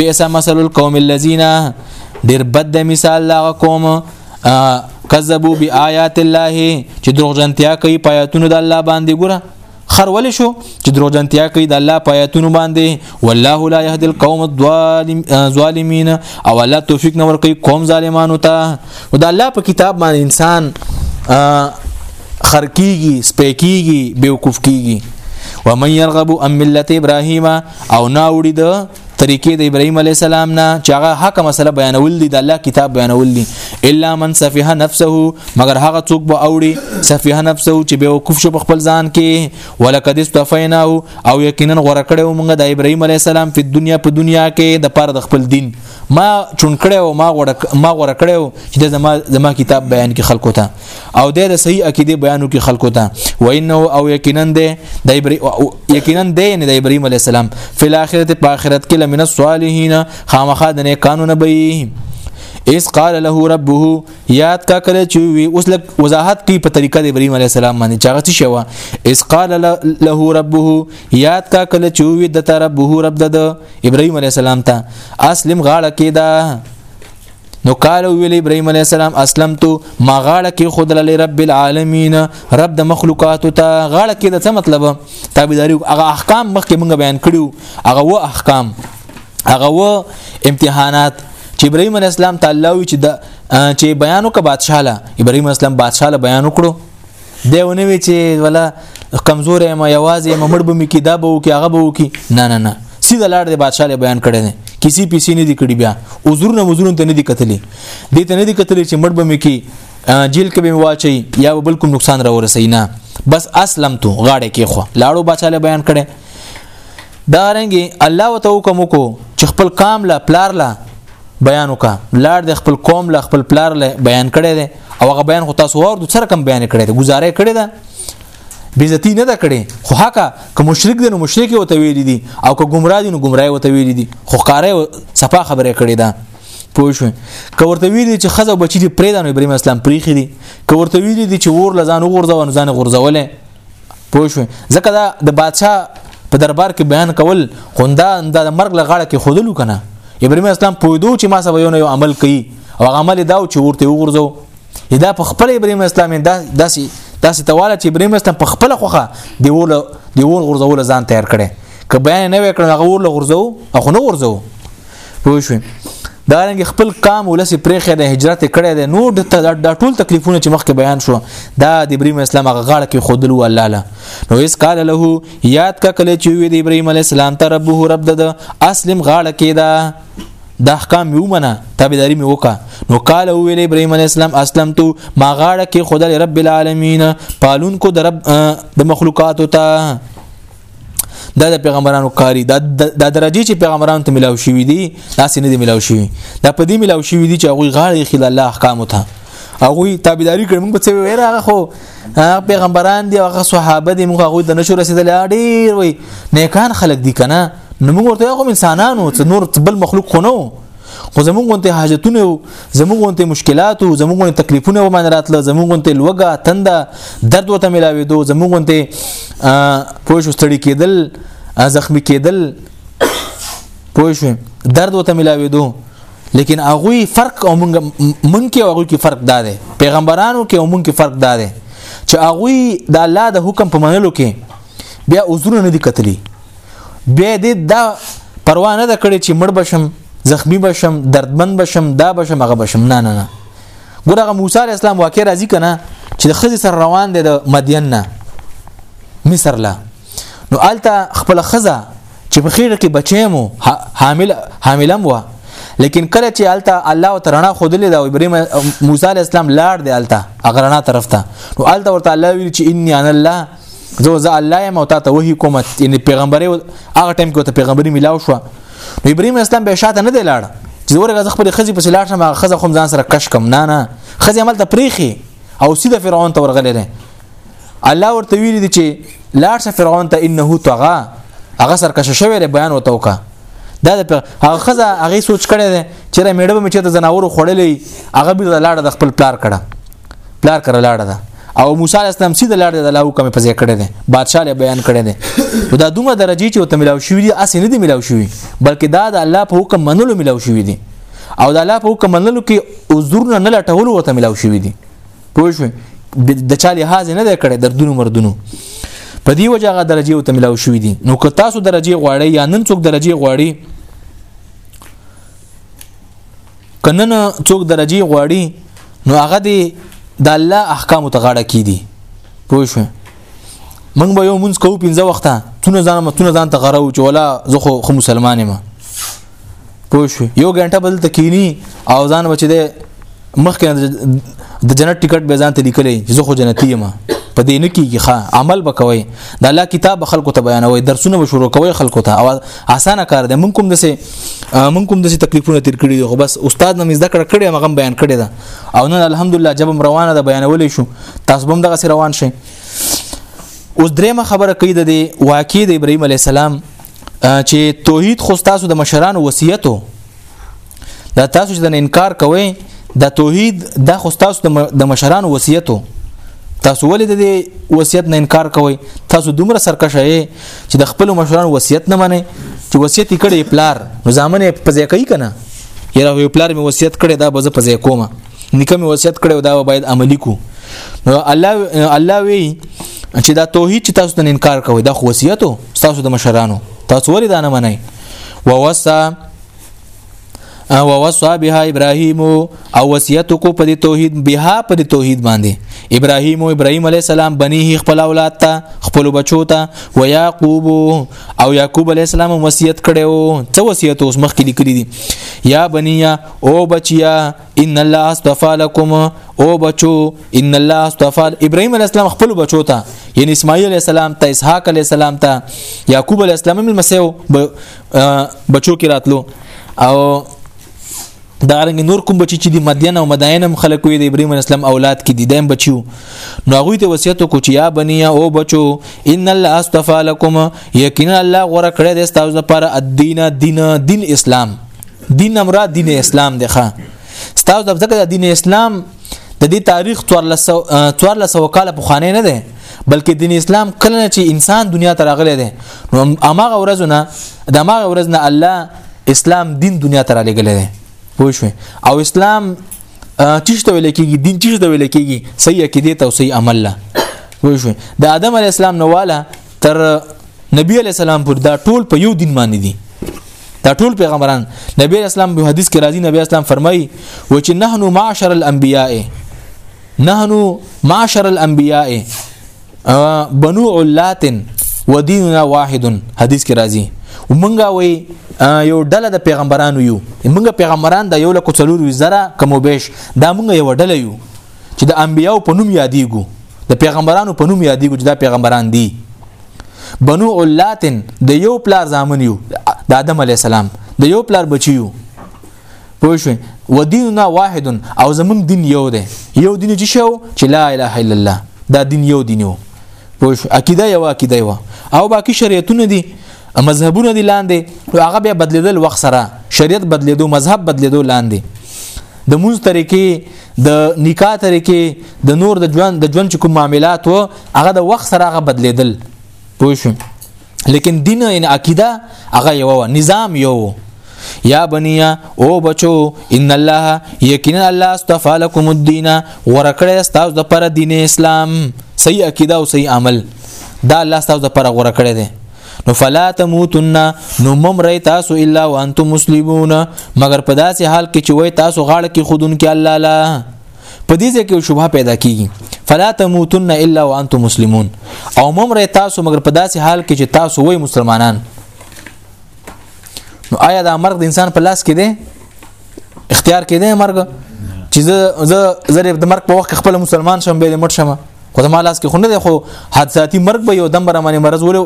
بئس مثل القوم الذين ډیر بد مثال لا قوم کذبوا بیاات الله چې دروغجنتیا کوي پیاتونو د الله باندې ګوره خرول شو چې دروغجنتیا کوي د الله پایتونو باندې والله لا يهدي القوم الظالمين او الله توفیق نور کوي قوم ظالمانو ته او د الله په کتاب باندې انسان خرکیږي سپیکیږي بیوقوف کیږي ومن يرغب عن ملت ابراهيم او ناوړي د طریقې د ابراهيم عليه السلام نه چې هغه حق مسله بیانول دي د الله کتاب بیانول دي الا من سفيها نفسه مگر هغه څوک به اوړي سفيها نفسه چې به وقوف شو په خپل ځان کې ولقد استفيناه او یقینا غره کړو موږ د ابراهيم عليه السلام په دنیا په دنیا کې د پاره د خپل دین ما چون کړو ما غره ما غره کړو چې د زما زما کتاب بیان کې خلکو ته او د صحیح عقیده بیانو کې خلکو ته وینه او یقینا ده د یقینا ده نه د ابراهیم علی السلام په اخرت په اخرت کې لمن الصالحین خامخا د نه قانون به اس قال له ربه یاد کا کله چې وی اوس لک وضاحت کی په طریقه د ابراهیم علی السلام باندې چاغه څه شو اس قال له ربه یاد کا کله چې وی د ربه رب د ابراهیم علی السلام ته اسلم غاړه کیدا نو قال ویل ابراهيم عليه السلام اسلمت ما غاړه کې خود للی رب العالمین رب د مخلوقات ته غاړه کې د څه مطلب تابعداري هغه احکام مخکې موږ بیان کړیو هغه و احکام هغه و امتحانات چې ابراهيم عليه السلام تعالی وی چې د چې بیانو کا بادشاہ له ابراهيم اسلام بادشاہ له بیان وکړو دی ونه وی چې ولا کمزور یم یوازې یم مړ به می کی دا به وکي هغه به وکي نه نه نه سیده لاړ دی بادشاہ له بیان کړی نه کسی پیسې نه دی کړی بیا عذر نه مزرون ته نه دی کتلی دې ته نه دی کتلی چې مړ به می کی جیل کې به واچي یا بل کوم نقصان را ورسې نه بس اسلم تو غاړه کې خو لاړو بادشاہ له بیان کړی دا رنګي الله وتعالى کوم کو چې خپل کام لا پلار لا بیان وکا لار د خپل قوم له خپل پلار له بیان کړي دي او هغه بیان خو تاسو ور د سره کم بیان کړي دي گزاره کړي ده بیزتی نه ده کړي خو حقا که مشرک دي نو مشرک وته ویل دي او که گمراه دي نو گمراه وته ویل دي خو قاره صفه خبره کړي ده پوه شو که ورته ویل چې خزه بچی دي پرې دانو ابراهيم اسلام پریخي دي که ورته ویل دي چې ور لزان وغورځو نو ځان غورځولې پوه شو ځکه دا د بادشاه په دربار کې بیان کول خوندا د مرګ لغړه کې خودلو کنه ابراهيم اسلام پویدو چې ما سبا یو نه یو عمل کوي او عمل دا چې ورته وګرځو دا په خپل ابراهيم اسلام دا داسي داسي تواله چې ابراهيم اسلام په خپل خوخه دی ور دی ور غرزول ځان تیار کړي که بیان نه وکړ هغه ور غرزو او نه غرزو پوه شو دا رنګ خپل قام ولسی پرېخه د هجرت کړي د نور د ټول تکلیفونه چې مخکې بیان شو دا د ابراهيم اسلام غاړه کې خودلو الله له نو اس قال له یاد کا کله چې وی د ابراهيم عليه السلام ته ربه رب د اسلم غاړه کې دا د احکام یو منه تابعداري مې وکا نو قال ویل ابراهيم عليه السلام اسلمت ما غاړه کې خدای رب العالمین پالون کو د رب د مخلوقات ته دا د پیغمبرانو کاری دا د درجه چې پیغمبرانو ته ملاو شوی دی دا سینې دی ملاو شوی دا په دې ملاو شوی دی چې هغه غاړه خل الله احکام ته هغه تابعداري کړم په څه ویره هغه خو هغه پیغمبران دی هغه صحابه دی موږ هغه د نشو رسیدل ډیر وي نیکان خلک دي کنه نو موږ ورته کوم انسانانو نور بل مخلوق خو نه خو زمونږ غونته حاجتونه وو زمونږ غونته مشکلات وو زمونږ غونته تکلیفونه و باندې راتله زمونږ غونته لوګه تنده درد وته ملاوي دو زمونږ غونته پوه شو ستړي کېدل زخمی کېدل پوه شو درد وته ملاوي دو لیکن هغه فرق او مونږ مونږ کې هغه کې فرق دا دی پیغمبرانو کې او مونږ کې فرق دا دی چې هغه د الله د حکم په منلو کې بیا عذرونه نه دي کتلی به دې دا پروا نه کړې چې مړ بشم زخمی بشم دردمن بشم دا بشم هغه بشم نه نه نه ګورغه موسی علی السلام واقع راځي کنه چې د خزي سره روان دی د مدین نه مصر لا نو الته خپل خزه چې په خیر کې بچی مو حامل حاملم و لیکن کله چې الته الله وترنا خودلې دا ابراهيم موسی عليه السلام لاړ دی الته اغرنا طرف ته نو الته ورته الله ویل چې اني انا الله زه زه الله یم او تا ته وحی کوم یعنی پیغمبري هغه ټایم کې ته پیغمبري ملاو شو نو ابراهیم اسلام به شاته نه دی لاړ چې ورګه خپل خزي په لاړ شم هغه خزه خو ځان سره کش کم نه نه خزه عمل ته پریخي او سیده فرعون ته ورغلی دی الله ورته ویل دي چې لاړ شه فرعون ته انه طغى هغه سرکشه شوی دی بیان وته وکړه دا د هغه خزه هغه سوچ کړی دی چې را میډه به چې د زناورو خړلې هغه به لاړه د خپل پلار کړه پلار کړه لاړه ده او موسی علی السلام سیده لاړ دی د الله حکم په ځای کړی دی بادشاہ له بیان کړی دی نو دا دومره درجه چې ته ملاو شوی دی اسی نه دی ملاو شوی بلکې دا د الله په حکم منلو ملاو شوی دی او د الله په حکم منلو کې عذرونه نه لټول وته ملاو شوی دی پوه شو د چا لحاظ نه دی کړی دردونو مردونو په دی وجه هغه درجه وته ملاو شوی دی نو که تاسو درجه غواړی یا نن څوک درجه غواړی کنن څوک درجه غواړي نو هغه دی د الله احکام ته غاړه کی دي پوه شو موږ به یو مونږ کوو پنځه وخته تونه ځان متونه ځان ته غره او چې ولا زه خو خو مسلمان یم پوه شو یو غنټه بل تکینی او ځان بچی دی مخکې د جنت ټیکټ به ځان ته لیکلې چې زه خو جنتی یم په دې نه کېږي ښه عمل وکوي د الله کتاب خلکو ته بیانوي درسونه به شروع کوي خلکو ته او اسانه کار دی مونږ کوم دسه مونږ کوم دسه تکلیفونه تیر کړی خو بس استاد نو زده کړ کړی مغم بیان کړی دا او نن الحمدلله جبم روانه ده بیانولې شو تاسو بم دغه سره روان شئ اوس دریمه خبره کوي د واقع د ابراهيم عليه السلام چې توحید خو تاسو د مشرانو وصیتو دا تاسو چې د انکار کوئ د توحید د خو تاسو د مشران وصیتو تاسو ولې د دې وصیت نه انکار کوئ تاسو دومره سرکشه یې چې د خپل مشران وصیت نه منئ چې وصیت یې کړی پلار نو ځامن یې په ځای کوي که نه یاره یو پلار مې وصیت کړی دا به زه په ځای کوم نیکه مې وصیت کړی دا باید عملی کو نو الله الله وی چې دا توحید چې تاسو ته انکار کوئ دا خو وصیتو تاسو د مشرانو تاسو ولې دا نه منئ ووصا او وصا بها ابراهيم او وصيت کو په توحید بها په توحید باندې ابراهيم او ابراهيم عليه السلام بنيه خپل اولاد ته خپل بچو ته و يعقوب او يعقوب عليه السلام وصيت کړو څه وصيت اوس مخ کې لیکلي دي یا بنيه او بچیا ان الله استفا لكم او بچو ان الله استفا ابراهيم عليه السلام خپل بچو ته یعنی اسماعیل عليه السلام ته اسحاق عليه السلام ته يعقوب عليه السلام هم مسیو بچو کې راتلو او دا رنګ نور کوم بچی چې د مدین او مداین هم خلک وي د ابراهیم اسلام اولاد کې دي دیم بچیو نو هغه ته وصیت کو چې یا بنی او بچو ان الله استفا لكم یقینا الله غره کړی د تاسو لپاره الدین دین دین اسلام دین امراد دین اسلام دی ښا ستاسو د ځکه دین اسلام د دې تاریخ 1400 کال په خانه نه دی بلکې دین اسلام کله چې انسان دنیا ته راغلی دی نو اماغه ورځونه د اماغه ورځنه الله اسلام دین دنیا ته راغلی دی پوه شو او اسلام چشته ویل کېږي دین چشته ویل کېږي صحیح عقیده او صحیح عمل لا پوه شو د آدم علی السلام نواله تر نبی علی السلام پر دا ټول په یو دین باندې دي دا ټول پیغمبران نبی اسلام په حدیث کې راځي نبی اسلام فرمایي و چې نحنو معاشر الانبیاء نحنو معاشر الانبیاء بنو علات ودیننا واحد حدیث کې راځي ومنګه وي یو ډله د پیغمبرانو یو موږ پیغمبران د یو لکو څلور وزره کمو بیش دا موږ یو ډله یو چې د انبیاو په نوم یادېږو د پیغمبرانو په نوم یادېږو چې دا پیغمبران دي بنو علاتن د یو پلار زامن یو د آدم علی السلام د یو پلار بچیو پوه شو و دیننا واحد او زمون دین یو دی یو دین چې شو چې لا اله الا الله دا دین یو دین یو پوه شو عقیده یو عقیده یو او باقی شریعتونه دي مذهبونه دي لاندې هغه بیا بدلیدل وخت سره شریعت بدلیدو مذهب بدلیدو لاندې د موز طریقې د نکاح طریقې د نور د ژوند د ژوند کوم معاملات وو هغه د وخت سره هغه بدلیدل پوه شو لیکن دین ان عقیده هغه یو نظام یو یا بنیا او بچو ان الله یقینا الله استفا لكم الدين ورکړی تاسو د پر دین اسلام صحیح عقیده او صحیح عمل دا الله تاسو د پر غوړه کړی دی نو فلا تموتن نو ممرئ تاسو الا وانتم مسلمون مگر په داسې حال کې چې وای تاسو غاړه کې خودون کې الله لا په دې ځکه یو شوبه پیدا کیږي فلا تموتن الا وانتم مسلمون او ممرئ تاسو مگر په داسې حال کې چې تاسو وای مسلمانان نو آیا دا مرګ د انسان په لاس کې دی اختیار کې دی مرګ چې زه زه زه د مرګ په وخت خپل مسلمان شم به مړ شم خو زما لاس کې خو نه دی خو حادثاتي مرګ به یو دم بر باندې مرز ول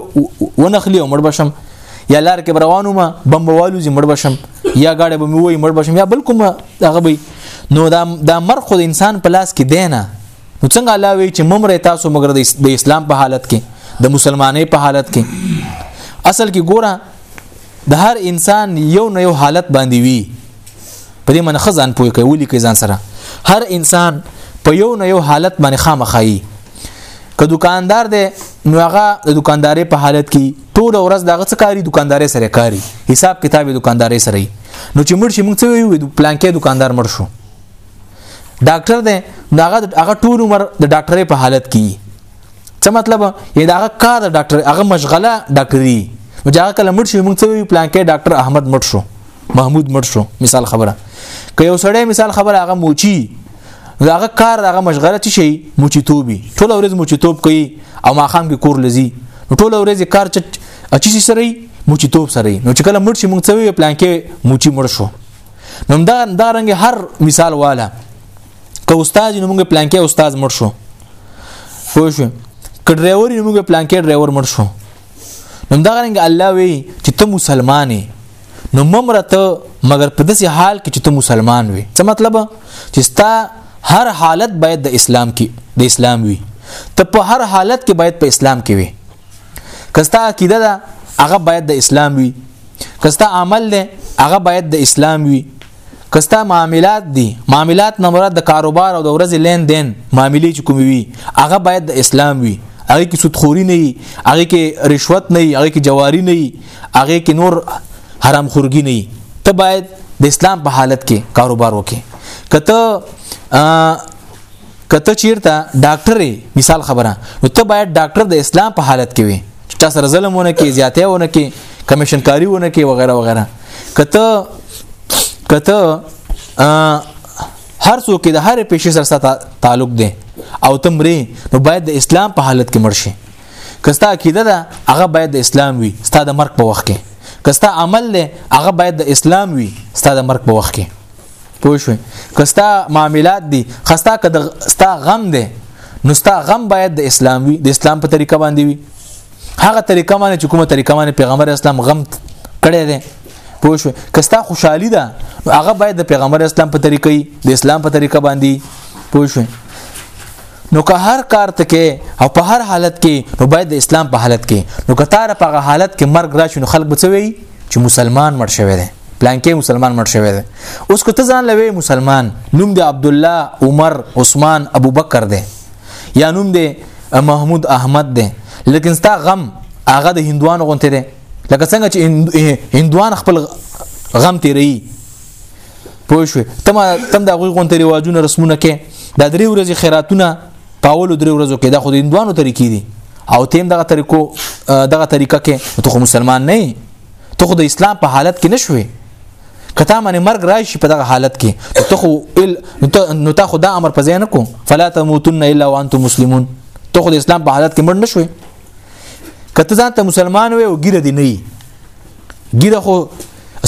ونخلی او مړ بشم یا لار کې روانو ما بم بوالو زی مړ بشم یا گاډه به موي مړ بشم یا بل کوم هغه به نو دا دا مر خو د انسان په لاس کې دی نه نو څنګه الله وی چې ممره تاسو مگر د اسلام په حالت کې د مسلمانۍ په حالت کې اصل کې ګوره د هر انسان یو نه یو حالت باندې وي په دې منخه ځان پوي کوي ولي کوي ځان سره هر انسان په یو نه یو حالت باندې خامخایي که دکاندار دی نو هغه د دکانداري په حالت کې ټول ورځ دغه څه کاری دکانداري سره کاری حساب کتاب دکانداري سره نو چې مړ شي موږ څه ویو د پلانکې دکاندار مړ شو ډاکټر دی نو هغه هغه ټول عمر د ډاکټرۍ په حالت کې څه مطلب یې دا کار د ډاکټر هغه مشغله ډاکټري نو چې هغه کله مړ شي موږ څه وی پلان کې ډاکټر احمد مړ شو محمود مړ شو مثال خبره که یو سړی مثال خبره هغه موچی هغه کار هغه مشغله چې شي موچی توبي ټول ورځ موچی توب کوي او ماخام کې کور لذي ټول ورځ کار چې اچي سره موچی توب سره نو چې کله مړ شي موږ څه وی پلان کې موچی مړ شو نو دا دا رنګ هر مثال والا که استاد نو موږ پلان کې استاد مړ شو پوه شو که ډرایور نو موږ پلان کې ډرایور مړ شو نو دا غرنګ الله وی چې ته مسلمانې نو ممرته مګر په داسې حال کې چې ته مسلمان وي څه مطلب چې ستا هر حالت باید د اسلام کې د اسلام وي ته په هر حالت کې باید په اسلام کې وي کستا عقیده ده هغه باید د اسلام وي کستا عمل ده هغه باید د اسلام وي کستا معاملات دي معاملات نه مراد د کاروبار او د ورځې لین دین معاملې چې کومې وي هغه باید د اسلام وي هغه کې سودخوري نه وي هغه کې رشوت نه وي هغه کې جواری نه وي هغه کې نور حرام خورګي نه وي ته باید د اسلام په حالت کې کاروبار وکې کته کته چیرته ډاکټر مثال خبره نو ته باید ډاکټر د اسلام په حالت کې وي چې تاسو سره ظلمونه کې زیاتېونه کې کمیشن کاریونه کې وغیرہ وغیرہ کته کته هر څوک د هر پیشې سره تعلق دی او تمرې نو باید د اسلام په حالت کې مړ شي کستا عقیده ده هغه باید د اسلام وي ستا د مرګ په وخت کې کستا عمل ده هغه باید د اسلام وي ستا د مرګ په وخت کې پوه شو کستا معاملات دي خستا که د ستا غم دی نو ستا غم باید د اسلام وي د اسلام په طریقه باندې وي هغه طریقه باندې چې کومه طریقه باندې پیغمبر اسلام غم کړی دی پوه شو کستا خوشحالي ده نو هغه باید د پیغمبر اسلام په طریقې د اسلام په طریقه باندې پوه شو نو که هر کار ته کې او په هر حالت کې نو باید د اسلام په حالت کې نو که تار په حالت کې مرګ راشي نو خلک به څه وي چې مسلمان مړ شوی دی پلانکې مسلمان مړ شوی دی اوس کو ته ځان لوي مسلمان نوم دی عبد الله عمر عثمان ابو بکر دی یا نوم دی محمود احمد دی لیکن ستا غم هغه د هندوانو غونته دی لکه څنګه چې هندوان خپل غم تیری پوه شو تم تم د غوي غونته ریواجونه رسمونه کې د درې ورځې خیراتونه پاولو درې ورځو کې دا خو د هندوانو طریقې دي او تیم دغه طریقو دغه طریقه کې ته خو مسلمان نه ته خو د اسلام په حالت کې نشوي کته باندې مرګ راشي په دغه حالت کې ته خو ال نو ته خو دا امر په ځای نه کو فلا تموتن الا وانتم مسلمون ته خو د اسلام په حالت کې مړ نشوي کته ځان ته مسلمان وي او ګیره دی نه ګیره خو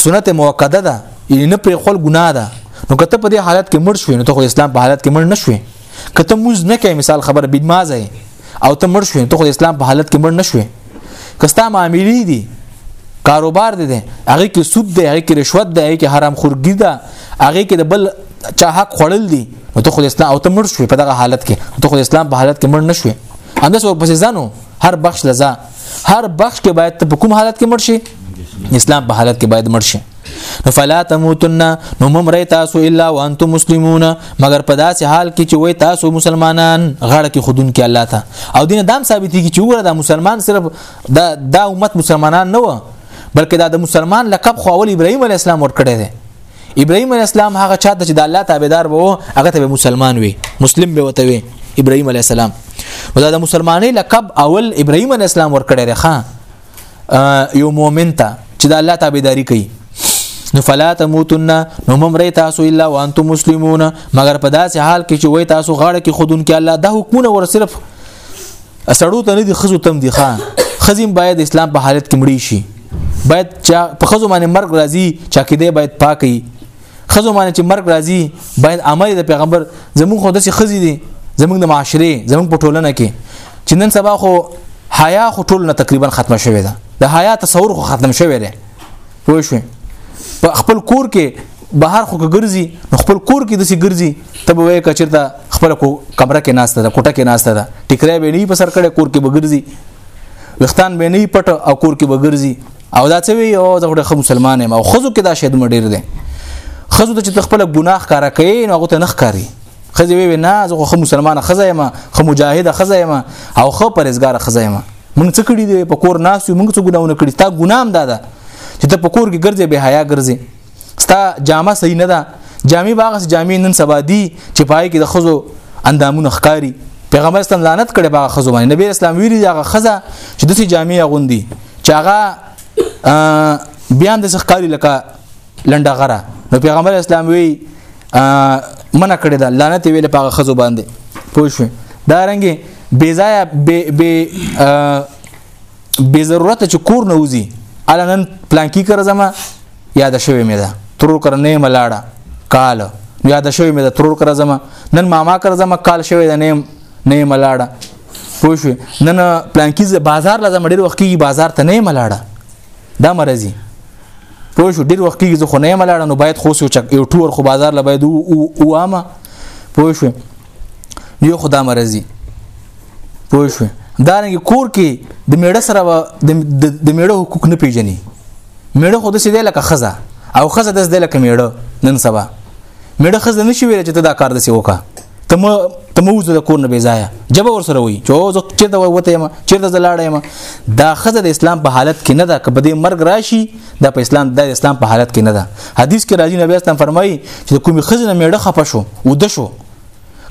سنت موقته ده یعنی نه پر خپل ګناه ده نو کته په دې حالت کې مړ شوې نو ته خو اسلام په حالت کې مړ نشوې کته موز نه کوي مثال خبره بدمازه او ته مړ شوې ته خو اسلام په حالت کې مړ نشوې کستا معاملې دي کاروبار دي هغه کې سود دی هغه کې رشوت دی هغه کې حرام خورګي ده هغه کې د بل چا حق خړل دي نو ته خو اسلام او ته مړ شوې په دغه حالت کې ته خو اسلام په حالت کې مړ نشوې همداس ورپسې ځانو هر بخش لزا هر بخش کې باید ته په کوم حالت کې مړ شي اسلام په حالت کې باید مړ شي نو فلا تموتن نو ممرئ تاسو الا وانتم مسلمون مگر په داسې حال کې چې وای تاسو مسلمانان غړ کې خودون کې الله ته او دین دام ثابت دي چې وګړه د مسلمان صرف دا د امت مسلمانان نه و بلکې دا د مسلمان لقب خو اول ابراهيم عليه السلام ورکړی دی ابراهيم عليه السلام هغه چا ته چې د الله تابعدار وو هغه ته مسلمان وي مسلم به وته وي ابراهيم عليه السلام دا د مسلمانۍ لقب اول ابراهيم عليه السلام ورکړی دی ښا یو مؤمن ته چې د الله تابعداري کوي نو فلا تموتن نو ممری تاسو الا وانتم مسلمون مگر په داسې حال کې چې وای تاسو غاړه کې خودون کې الله د حکمونه ور صرف اسړو ته نه دي خزو تم دي خان خزم باید اسلام په حالت کې مړی شي باید چا په خزو باندې مرګ راځي چا کې دی باید پاکي خزو باندې چې مرګ راځي باید عمل د پیغمبر زموږ خو داسې خزي دي زموږ د معاشره زموږ په ټولنه کې چې نن سبا خو حیا خو ټولنه تقریبا ختمه شوې ده د حیا تصور خو ختم شوی دی پوه شو په خپل کور کې بهر خو ګرځي نو خپل کور کې دسی ګرځي ته به وای کچرته خپل کو کمره کې ناشته ده کوټه کې ناشته ده ټیکرای به نه په سر کړه کور کې بګرځي وختان به نه پټ او کور کې بګرځي او دا څه وی او دا خو مسلمان یم او خزو کې دا شاید مډیر دی خزو ته چې خپل ګناه ښکارا کوي نو هغه ته نخ کاری خزه وی نه زه خو مسلمانه خزه یم خو مجاهده خزه یم او خو پرهیزګار خزه یم مونږ څه کړی دی په کور ناس یو مونږ څه ګناونه کړی تا ګنام دا ده چې ته په کور کې ګرځې به حیا ګرځې ستا جامه صحیح نه ده جامې باغ جامې نن سبا دی چې پای کې د خزو اندامونه ښکاری پیغمبر اسلام لعنت کړي باغ خزو باندې نبی اسلام ویلي دا خزه چې دسی جامې غوندي چې هغه بیا هم د ښکاری لکه لنډه غره نو پیغمبر اسلام وی منع کړی دا لعنت ویل په خزو باندې پوه شو دا رنګي بی ځای بی بی بی ضرورت چې کور نه وځي الانن پلان کی کړ زما یاد شوی مې ده ترور کړ نه ملاړه کال یاد شوی مې ده ترور کړ زما نن ماما کړ زما کال شوی ده نه نه ملاړه پوه شو نن پلان کی بازار لازم ډیر وخت کی بازار ته نه ملاړه دا مرزي پوه شو ډیر وخت کېږي زه خو نه یم لاړ نو باید خو سو چک یو ټور خو بازار لا باید او او امه پوه شو یو خدا مرزي پوه شو دا رنګ کور کې د میړه سره د میړه حقوق نه پیژني میړه خو د سیده لکه خزه او خزه د سیده لکه میړه نن سبا میړه خزه نشي ویل چې ته دا کار د سی وکړه تم تموز د کور نه بی ځای جب ور سره وي چې زه چیرته وته ما چیرته زلاړه ما دا خزه د اسلام په حالت کې نه ده کبه د مرګ راشي د په اسلام د اسلام په حالت کې نه ده حدیث کې راځي نبی اسلام فرمایي چې کومي خزه نه میړه خپه شو او د شو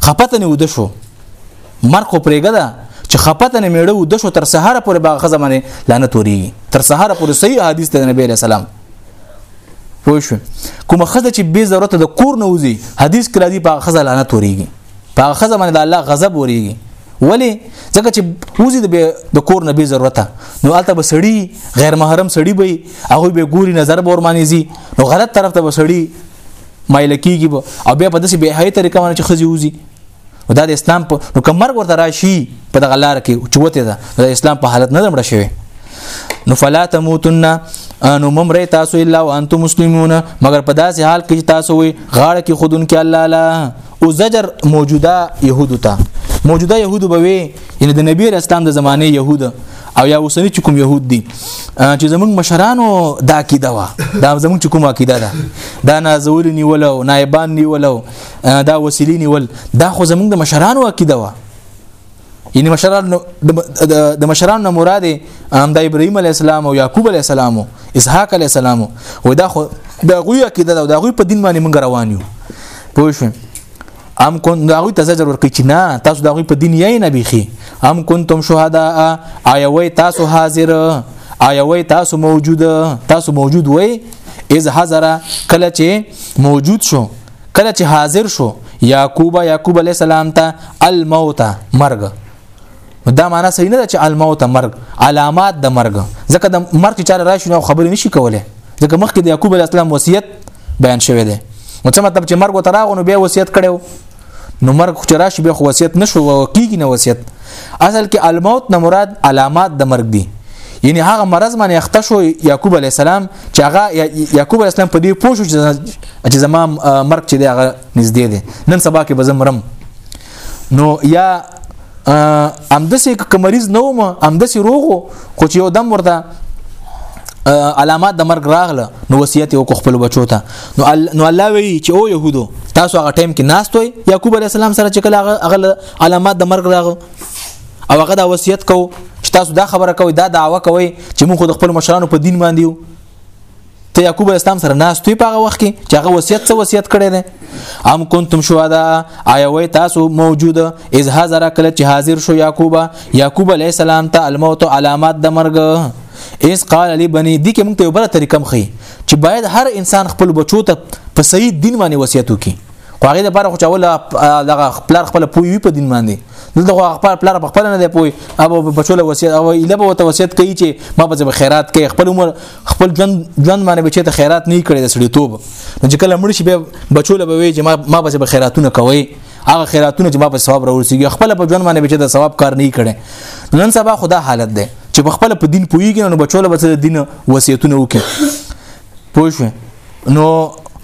خپته نه ود شو مرګ خو پرېګه ده چې خپته نه میړه ود شو تر سهار پورې باغ خزه باندې لعنت وري تر سهار پورې صحیح حدیث ته نبی رسول الله پوه شو کومه خزه چې بې ضرورت د کور نه وځي حدیث کې راځي په خزه لعنت وريږي په خزه باندې د الله غضب وريږي ولی ځکه چې وځي د کور نه بې ضرورت نو الته به سړی غیر محرم سړی به هغه به ګوري نظر به ورمانې زی نو غلط طرف ته به سړی مایل کیږي او بیا په داسې بې حیثیت طریقه باندې چې خزي وځي او دا د اسلام په نو کمر ورته راشي په دغه لار کې چوته ده د اسلام په حالت نه دمړ شوی نو فلا تموتن انو ممری تاسو الا وانتم مسلمون مگر په داسې حال کې تاسو وي غاړه کې خودون کې الله لا او زجر موجوده يهودو ته موجوده يهودو به وي ان د نبی اسلام د زمانه يهود او یا اوسنی چې کوم يهود دي چې زمونږ مشرانو دا عقیده وا دا زمونږ چې کوم عقیده ده دا نازول نیولو نایبان نیولو دا وسیلې نیول دا خو زمونږ د مشرانو عقیده و یعنی مشران د مشران نه مراد هم د ابراهیم علی السلام او یعقوب علی السلام او اسحاق علی السلام و دا خو د غوی عقیده دا د غوی په دین باندې مونږ روان یو پوه شئ ام کن دا غوی تزجر ورکړي چې نه تاسو دا غوی په دین یې نه بيخي ام کنتم شهدا آیا وای تاسو حاضر آیا وای تاسو موجود تاسو موجود وای اذ حضر کله چې موجود شو کله چې حاضر شو یعقوب یعقوب علی السلام ته الموت مرګ دا معنا صحیح نه ده چې الموت مرګ علامات د مرګ ځکه د مرګ چې چاره راشي نو خبرې نشي کولای ځکه مخکې د یعقوب علی السلام وصیت بیان شوی دی نو څه مطلب چې مرګ وتراغو نو به وصیت کړو نو مرګ خو راشي به خو وصیت نشو او کیږي نه وصیت اصل کې الموت نه مراد علامات د مرګ دي یعنی هغه مرض باندې اخته شو یعقوب علی السلام چې هغه یعقوب علی السلام په دې پوه شو چې چې زما مرګ چې دی هغه نږدې دی نن سبا کې به زه مرم نو یا همداسې که مریض نه وم همداسې روغ خو چې یو دم ورته علامات د مرګ راغله نو وصیت یې وکړو خپل بچو ته نو نو الله وی چې او يهودو تاسو هغه ټایم کې ناست وي یعقوب علی السلام سره چې کله هغه علامات د مرګ راغله او هغه دا وصیت کو چې تاسو دا خبره کوي دا دعوه کوي چې موږ د خپل مشرانو په دین باندې یو ته یعقوب علی السلام سره ناس توی پاغه وخت کې چې هغه وصیت څه وصیت کړی دی ام کنتم شهدا آیا وای تاسو موجود اذ حاضر کله چې حاضر شو یعقوب یعقوب علی السلام ته الموت علامات د مرګ اس قال علی بنی دي کې موږ ته یو بل طریقه مخې چې باید هر انسان خپل بچو ته په صحیح دین باندې وصیت وکړي خو هغه لپاره خو چول دغه خپل خپل پوي په دین باندې دلته خو خپل خپل خپل نه دی پوي ابو بچول وصیت او اله به وصیت کوي چې ما به خیرات کوي خپل عمر خپل ژوند ژوند باندې بچی ته خیرات نه کړي د سړي توب نو چې کله مړ شي به بچو له وی چې ما ما بس به خیراتونه کوي هغه خیراتونه چې ما په ثواب راورسیږي خپل په ژوند باندې بچی ته ثواب کار نه کړي نن سبا خدا حالت ده چې په خپل په دین پویږي نو بچو له بس د دین وصیتونه وکړي پوه شو نو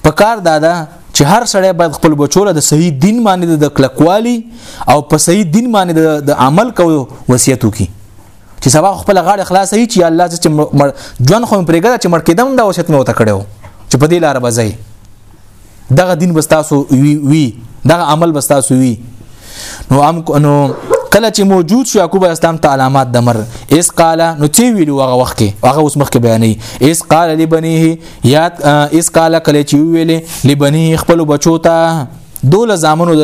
په کار دادا چې هر سړی باید خپل بچو له صحیح دین باندې د کلکوالي او په صحیح دین باندې د عمل کولو وصیت وکړي چې سبا خپل غاړه خلاصه هي چې الله چې ژوند خو پرېګره چې مړ کېدم دا وصیت مې وته کړو چې په دې لار بځای دغه دین بستاسو وی وی دغه عمل بستاسو وی نو ام نو کله چې موجود شو یعقوب اسلام ته علامات د مر اس قال نو تی ویلو هغه وخت کې هغه اوس مخکې بیانې اس قال لبنيه یاد اس قال کله چې ویلې لبنيه خپل بچو ته دوله زامنو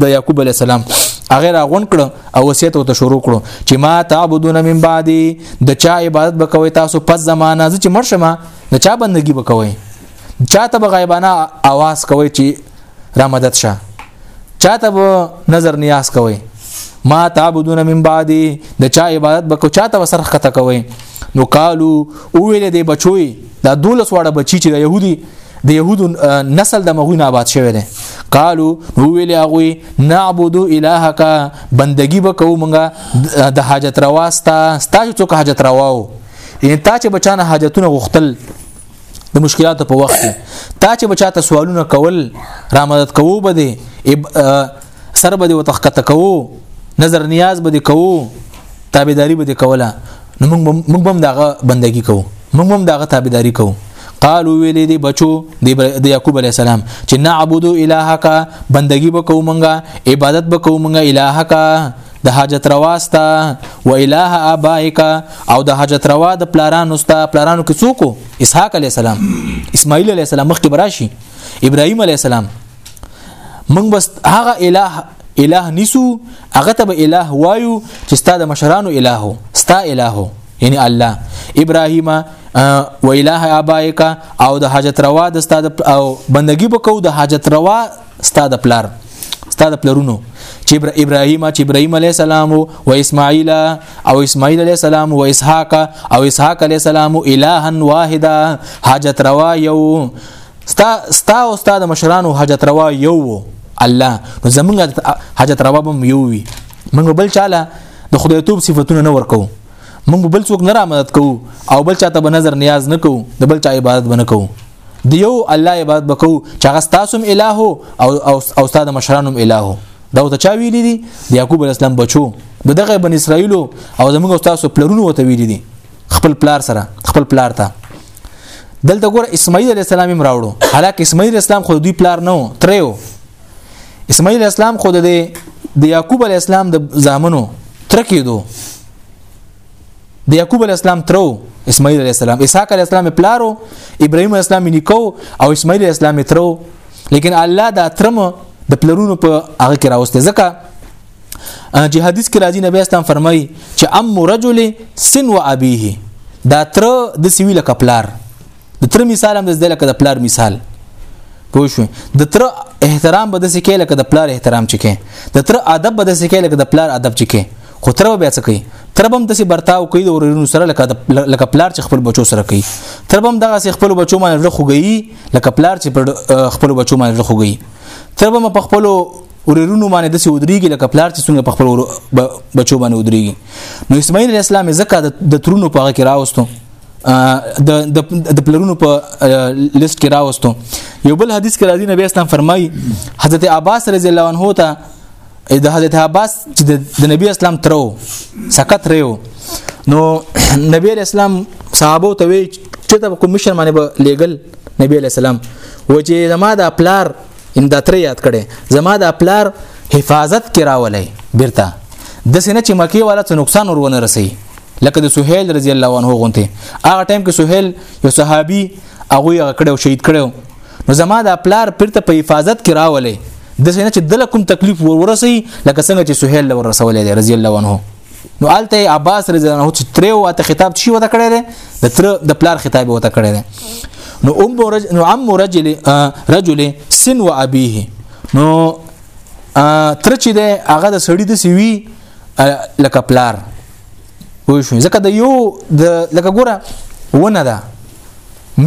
د یعقوب علی السلام هغه را غون کړ او وصیت وته شروع کړو چې ما تعبدون من بعدي د چا عبادت وکوي تاسو پس زمانہ چې مرشمه د چا بندگی وکوي چا ته غیبانه आवाज کوي چې را مدد شه چا ته نظر نیاز کوي ما تعبدون من بعدي د چا عبادت وکوي چا ته وسرخ کته کوي نو قالو او ویل دی بچوي دا دولس واړه بچی چې د يهودي د يهودو نسل د مغوی نه آباد شوی دی قالو نو ویل هغه نعبد الهک بندگی وکاو مونږه د حاجت روا ستا ستا چې څوک حاجت رواو ان تا چې بچانه حاجتونه غختل د مشکلاتو په وخت تا چې بچاته سوالونه کول را مدد کوو بده سر به دې وتخکته کوو نظر نیاز به دې کوو تابعداري به دې کوله نو موږ موږ هم دغه بندگی کوو موږ هم دغه تابعداري کوو قالو ویلې دی بچو د یعقوب علی السلام چې نعبدو الہک بندگی وکاو مونږه عبادت وکاو مونږه الہک د حاجت رواستا و الہ ابائک او د حاجت روا د پلارانو ستا پلارانو کې څوک اسحاق علی السلام اسماعیل علی السلام مخکې براشي ابراهیم علی السلام موږ بس هغه الٰه الٰه نیسو هغه ته به الٰه وایو چې ستا د مشرانو الٰه ستا الٰه یعنی الله ابراهیم و الٰه ابائک او د حاجت روا د ستا او بندگی وکاو د حاجت روا ستا د پلار ستا د پلرونو چې ابراهیم چې ابراهیم علی السلام او اسماعیل او اسماعیل علی السلام او اسحاق او اسحاق علی السلام الها واحده حاجت روا یو ستا ستا او ستا د مشرانو حاجت روا یو وو الله نو زمونږ حاجت روا بم یو وي موږ بل چاله د خدای توپ صفاتونه نه ورکو موږ بل څوک نه را مدد کوو او بل چاته به نظر نیاز نه کوو د بل چا عبادت به نه کوو د یو الله عبادت بکو چې هغه ستاسو الہ او او استاد مشرانو الہ دا ته چا ویلی دي د یعقوب اسلام بچو د دغه بن اسرائیل او زموږ استاد پلرونو ته ویلی دي خپل پلار سره خپل پلار ته دلته ګور اسماعیل علی السلام هم راوړو حالکه اسماعیل اسلام خو دوی پلار نه و تریو اسماعیل اسلام خو د د یعقوب علی السلام د زامنو تر کېدو د یعقوب علی السلام ترو اسماعیل علی السلام اسحاق علی السلام پلارو ابراهیم علی السلام نیکو او اسماعیل علی السلام ترو لیکن الله دا ترمه د پلرونو په هغه کې راوسته ځکه چې حدیث کې راځي نبی اسلام فرمایي چې ام رجل سن و ابيه دا تر د سوي لکه پلار د تر مثال هم د لکه د پلار مثال پوه شو د تر احترام به د سکه لکه د پلار احترام چکه د تر ادب به د سکه لکه د پلار ادب چکه خو تر بیا څه کوي تر بم د سي برتاو کوي د ورونو سره لکه لکه پلار چې خپل بچو سره کوي تر بم دغه سي خپل بچو باندې خوګي لکه پلار چې خپل بچو باندې خوګي تر بم په خپل ورورونو باندې د سی ودریږي لکه پلار چې څنګه په خپل بچو باندې ودریږي نو اسماعیل علی السلام زکه د ترونو په هغه کې راوستو د د پلرونو په لیست کې راوستو یو بل حدیث کې راځي نبی اسلام فرمایي حضرت عباس رضی الله عنه ته د حضرت عباس چې د نبی اسلام ترو سکت ریو نو نبی اسلام صحابه ته وی چې ته کوم مشر باندې لېګل نبی اسلام و چې زما د پلار ان دا تر یاد کړي زما د پلار حفاظت کې راولې بیرته د سینې چې مکی والا څه نقصان ورونه رسي لکه د سهیل رضی الله عنه غونته هغه ټایم کې سهیل یو صحابي هغه یې کړو شهید کړو نو زما د پلار پرته په حفاظت کې راولې د سینې چې دله کوم تکلیف ورسي لکه څنګه چې سهیل ورسولې رضی الله عنه نو الته عباس رضی الله عنه چې تر یو ته خطاب شي وته کړی دی د تر د پلار خطاب وته کړی دی نو ام رج... نو عم رجل رجل سن و ابيه نو تر چې دی هغه د سړی د سوي لکه پلار وای شو ځکه د یو د لکه ګوره ونه ده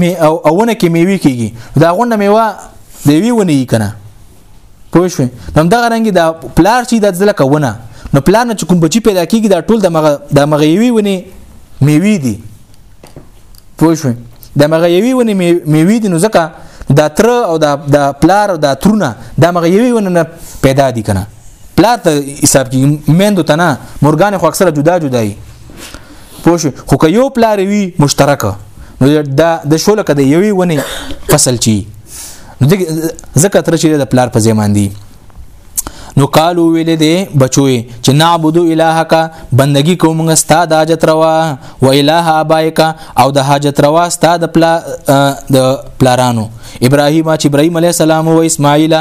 می او ونه کې میوي کیږي دا غونه میوه د وی ونه یې کنه پوه شو نو دغه رنګ دا پلار چې د ځلکه ونه نو پلار نه کوم بچی پیدا کیږي دا ټول د مغه د مغیوي ونی میوي دي پوه شو د مغیوي ونی میوي دي نو ځکه دا تر او دا د پلار او دا ترونه د مغیوي ونی نه پیدا دي کنه پلار ته حساب کې مندو ته نه مورګان خو اکثره جدا جدا دي پوه شو خو که یو پلار وي مشترک نو دا د شولکه د یوي ونی فصل چی نو ځکه تر چې د پلار په ځای باندې نو قالو ویل دي بچوي چې نعبدو الهک بندگی کوم ستا د حاجت روا و اله ابایک او د حاجت روا ستا د پلا د پلارانو ابراهیم چې ابراهیم علی السلام او اسماعیل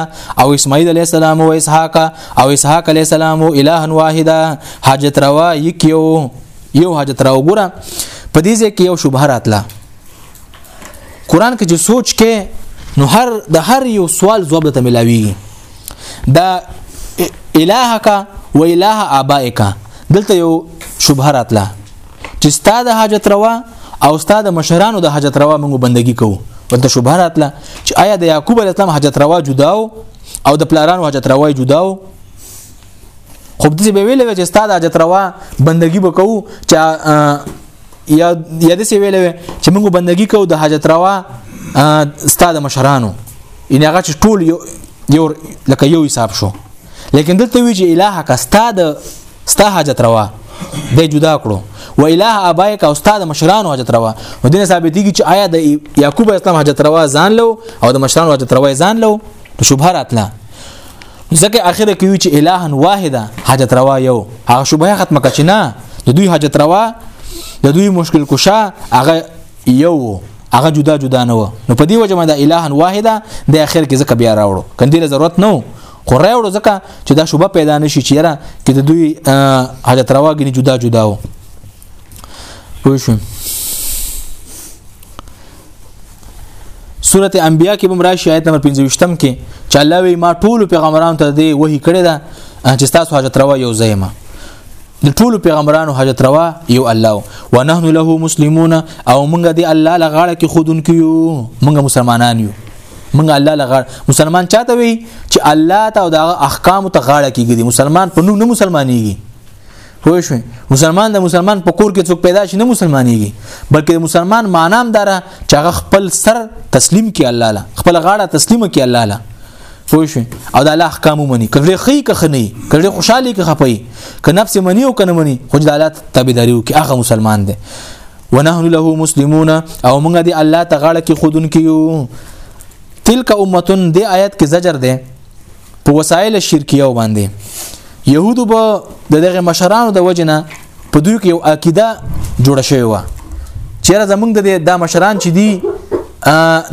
او اسماعیل علی السلام او اسحاق او اسحاق علی السلام او اله واحده حاجت روا یکیو یو حاجت روا ګره په دې ځکه یو شوبه راتله قران کې چې سوچ کې نو هر د هر یو سوال جواب ته ملاويږي دا الهک و اله ابائک دلته یو شبهه راتله چې ستاده حاجت روا او ستاده مشرانو د حاجت روا موږ بندگی کوو ولته شبهه راتله چې آیا د یعقوب علی السلام حاجت روا جداو او د پلارانو حاجت روا جداو خو دې به ویلې چې ستاده حاجت روا بندگی وکاو چې یا یا د سی ویلې چې موږ بندگی کوو د حاجت روا استاد مشرانو ان هغه چې ټول یو یو لکه یو حساب شو لیکن دلته وی چې الہ کا استاد ستا حاجت روا د جدا کړو و الہ ابایک او استاد مشرانو حاجت روا نو دین ثابتېږي چې آیا د یعقوب اسلام حاجت روا ځان لو او د مشرانو حاجت روا ځان لو شوبه راتله ځکه اخر کې وی چې الها واحده حاجت روا یو هغه شوبه ختمه کچ نه د دوی حاجت روا د دوی مشکل کشا هغه یو هغه جدا جدا نه و نو په دې وجه باندې الها واحده د اخر کې ځکه بیا راوړو کندې ضرورت نه خو راوړو ځکه چې دا شوبه پیدا نشي چې را کې د دوی حاجت روا غني جدا جدا و پوه شئ سوره انبیاء کې بم راشي آیت نمبر 25م کې چې الله وی ما ټول پیغمبرانو ته دی وਹੀ کړی دا چې تاسو حاجت روا یو ځای ما د ټول پیغمبرانو حاجت روا یو الله و نحن له مسلمون او موږ دی الله لغاړه کې خودن کیو موږ مسلمانان یو موږ الله لغاړه مسلمان چاته وی چې الله ته او د احکام ته غاړه کیږي مسلمان په نو نه مسلمانېږي پوه شئ مسلمان د مسلمان په کور کې څوک پیدا شي نه مسلمانېږي بلکې د مسلمان معنا هم داره چې هغه خپل سر تسلیم کړي الله له خپل غاړه تسلیم کړي الله له پوه شئ او د الله احکام ومني کله خي که خني کله خوشحالي که خپي که نفس مني او کنه مني خو د الله تابعداري وکي هغه مسلمان دی ونحن له مسلمون او موږ دی الله تعالی کې خودن کیو تلک امتون دی آیت کې زجر دی په وسایل شرکیه باندې يهودو به د دغه مشرانو د وجنه په دوی کې یو عقیده جوړه شوی و چیرې زمونږ د د مشران چې دي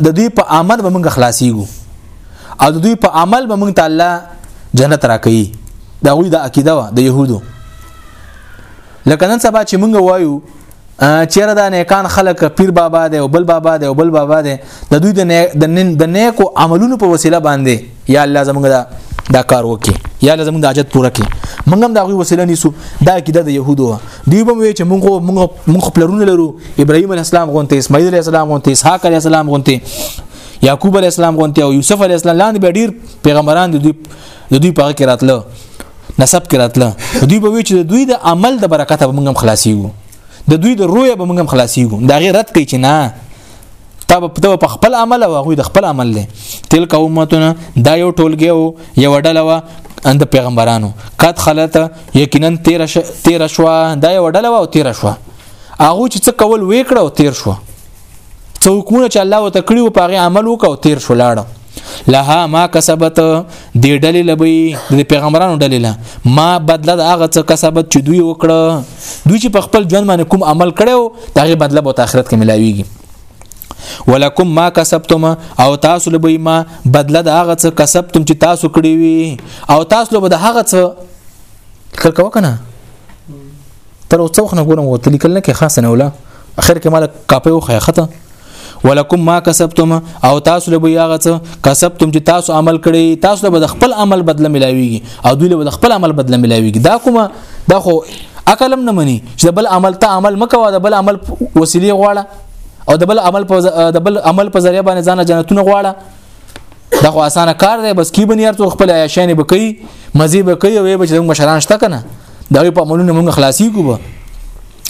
د دوی په عمل به موږ خلاصيږو او د دوی په عمل به موږ تعالی جنت راکړي دا وی د عقیده و د يهودو لکه نن سبا چې موږ وایو چیرې دا نیکان خلک پیر بابا دی او بل بابا دی او بل بابا دی د دوی د نیکو عملونو په وسیله باندې یا الله زمونږ دا دا کار وکي یا الله زمونږ د حاجت پوره کړي موږ هم دا غوي وسیله نیسو دا کیده د يهودو دوی به وي چې موږ موږ موږ خپل رونه لرو ابراهيم عليه السلام غونته اسماعیل عليه السلام غونته اسحاق عليه السلام غونته یعقوب علی السلام غونته او یوسف علی السلام لاندې به ډیر پیغمبران دي د دوی په هغه کې راتله نسب کې راتله دوی به وی چې د دوی د عمل د برکت به موږ هم خلاصيو د دوی د روح به موږ هم خلاصيو دا غیر رد کوي چې نه تب ته په خپل عمل او هغه د خپل عمل له تلک امتونه دا یو ټولګي او یو ډله وا اند پیغمبرانو قد خلت یقینا 13 13 شو دا یو ډله وا او 13 شو هغه چې څه کول وکړه او 13 شو څوکونه چې الله وتعالى کړی او په هغه عمل وکاو 13 شو لاړه لها ما کسبت دی ډلې لبي د پیغمبرانو ډلې له ما بدله د هغه څه کسبت چې دوی وکړه دوی چې په خپل ژوند باندې کوم عمل کړو دغه بدله به آخرت کې ملاويږي ولکم ما کسبتم او تاسو له به ما بدله د هغه څه کسبتم چې تاسو کړی وي او تاسو له به د هغه څه کړکو کنه تر اوڅوخ نه ګورم وته لیکل نه کې خاص نه ولا اخر کې مال کاپي وخه خته ولکم ما کسبتم او تاسو له بیا غڅ کسبتم چې تاسو عمل کړی تاسو له خپل عمل بدله ملاویږي او دوی له خپل عمل بدله ملاویږي دا کومه دا خو عقلم نه مني چې بل عمل ته عمل مکوه د بل عمل وسیله غواړه او د بل عمل په د بل عمل په ذریعہ باندې ځان جنتونه غواړه دا خو اسانه کار دی بس کی بنیار تو خپل عیاشانه بکی مزي بکی او به چې مشران شته کنه دا په عملونه موږ خلاصي کوو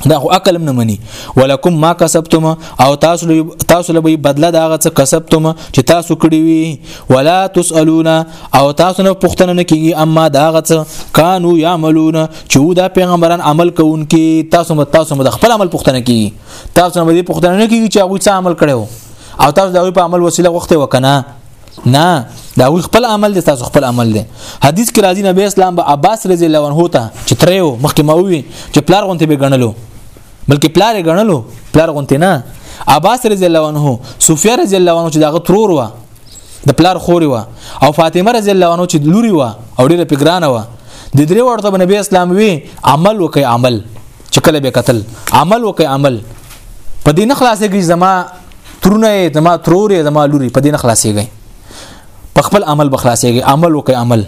دا خو عقل نه مني ولکم ما کسبتم او تاسو تاسو له بدله دا غڅ کسبتم چې تاسو کړی وي ولا تسالون او تاسو نه پښتنه نه کیږي اما دا غڅ کانو یعملون چې دا پیغمبران عمل کوونکي تاسو مت تاسو مت خپل عمل پښتنه کیږي تاسو نه پښتنه نه کیږي چې هغه څه عمل کړو او تاسو دا په عمل وسیله وخت وکنه نه دا هغه خپل عمل دي تاسو خپل عمل دي حدیث کې راځي نبی اسلام به عباس رضی الله عنه ته چې تریو مخکې ما وی چې پلار غونته به غنلو بلکې پلار یې غنلو پلار غونته نه عباس رضی الله عنه سفیان رضی الله عنه چې دا ترور و د پلار خوري و او فاطمه رضی الله عنه چې لوري و او ډیره پګرانه و د درې ورته نبی اسلام وی عمل وکي عمل چې کله به قتل عمل وکي عمل په دې نه خلاصېږي زما ترونه زما ترورې زما لوري په دې نه خلاصېږي په خپل عمل بخلاصېږي عمل وکي عمل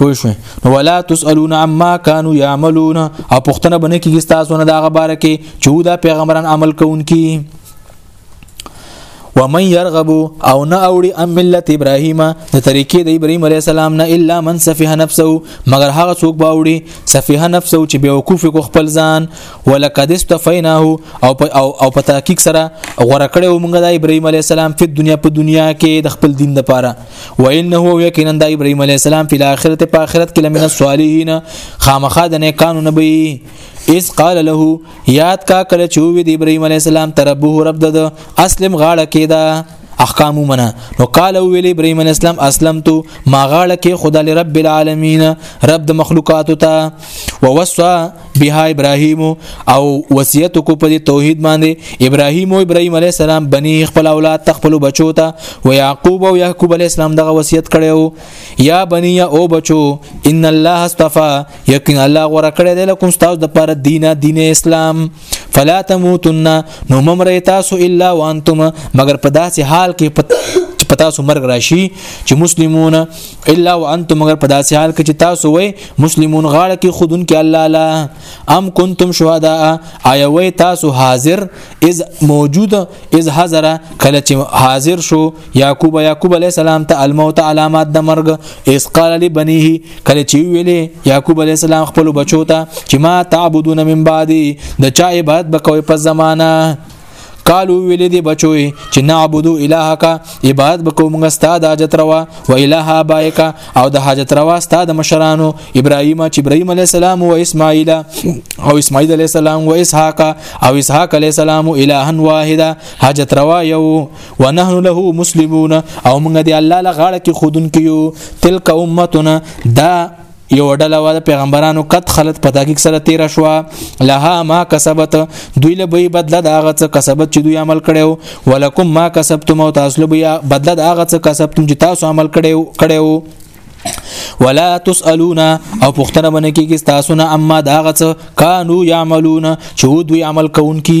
پوه شو نو ولا تسالون عما كانوا يعملون او پښتنه بنه کې تاسو نه دا غبره کې چې دا پیغمبران عمل کوونکي ومن يرغب او نه اوړي ام ملت ابراهيم د طریقې د ابراهيم عليه السلام نه الا من سفه نفسه مگر هغه څوک باوړي سفه نفسه چې به وقوف کو خپل ځان ولقد استفيناه او په او, او په تحقیق سره غوړه کړو موږ د ابراهيم عليه السلام په دنیا په دنیا کې د خپل دین لپاره وانه هو یقینا د ابراهيم عليه السلام په آخرت په آخرت کې لمن الصالحین خامخا د نیکانو نبی اس قال له یاد کا کله چې وی د ابراهيم عليه السلام تربوه رب د اسلم غاړه کېدا احکام ومنه نو قال ویل ابراهيم عليه السلام اسلمت ما غاړه کې خدای لرب العالمین رب د مخلوقات ته ووصى بها ابراهيم او وصیت کو په توحید باندې ابراهيم او ابراهيم عليه السلام بني خپل اولاد تخپل بچو ته او يعقوب او يعقوب عليه السلام دغه وصیت کړو یا بني او بچو ان الله استفا یقین الله غوړه کړی دی لکم تاسو د پر دینه دین اسلام فلا تموتن نو ممر تاسو الا وانتم مگر په داسې حال کې چې پتا سو مرګ راشي چې مسلمون الا وانتم مگر په داسې حال کې چې تاسو وای مسلمون غاړه کې خودون کې الله لا ام کنتم شهدا آیا وای تاسو حاضر اذ موجود اذ حضر کله چې حاضر شو یعقوب یعقوب علی السلام ته الموت علامات د مرګ اذ قال لبنيه کله چې ویلې یعقوب علی السلام خپل بچو ته چې ما تعبدون من بعدي د چا عبادت بکوي په زمانہ قالو ویلې دی بچوي چې نعبدو الهک عبادت بکوم غستا د اجت روا و اله بایکا او د حاجت روا ستا د مشرانو ابراهیم چې ابراهیم علی السلام او اسماعیل او اسماعیل علی السلام او اسحاق او اسحاق علی السلام الها واحده حاجت روا یو ونحن له مسلمون او موږ دی الله لغاړه کې خودن کیو تلک امتنا دا یو ډله و پیغمبرانو قد خلت په تحقیق سره تیر شو لها ما کسبت دوی له به بدله دا غڅ کسبت چې دوی عمل کړو ولکم ما کسبتم او تاسو له بیا بدله د هغه څه کسبتم چې تاسو عمل کړو کړو ولا تسالون او پښتنه باندې کېږي تاسو نه اما دا غڅ کانو یعملون چې دوی عمل کوونکي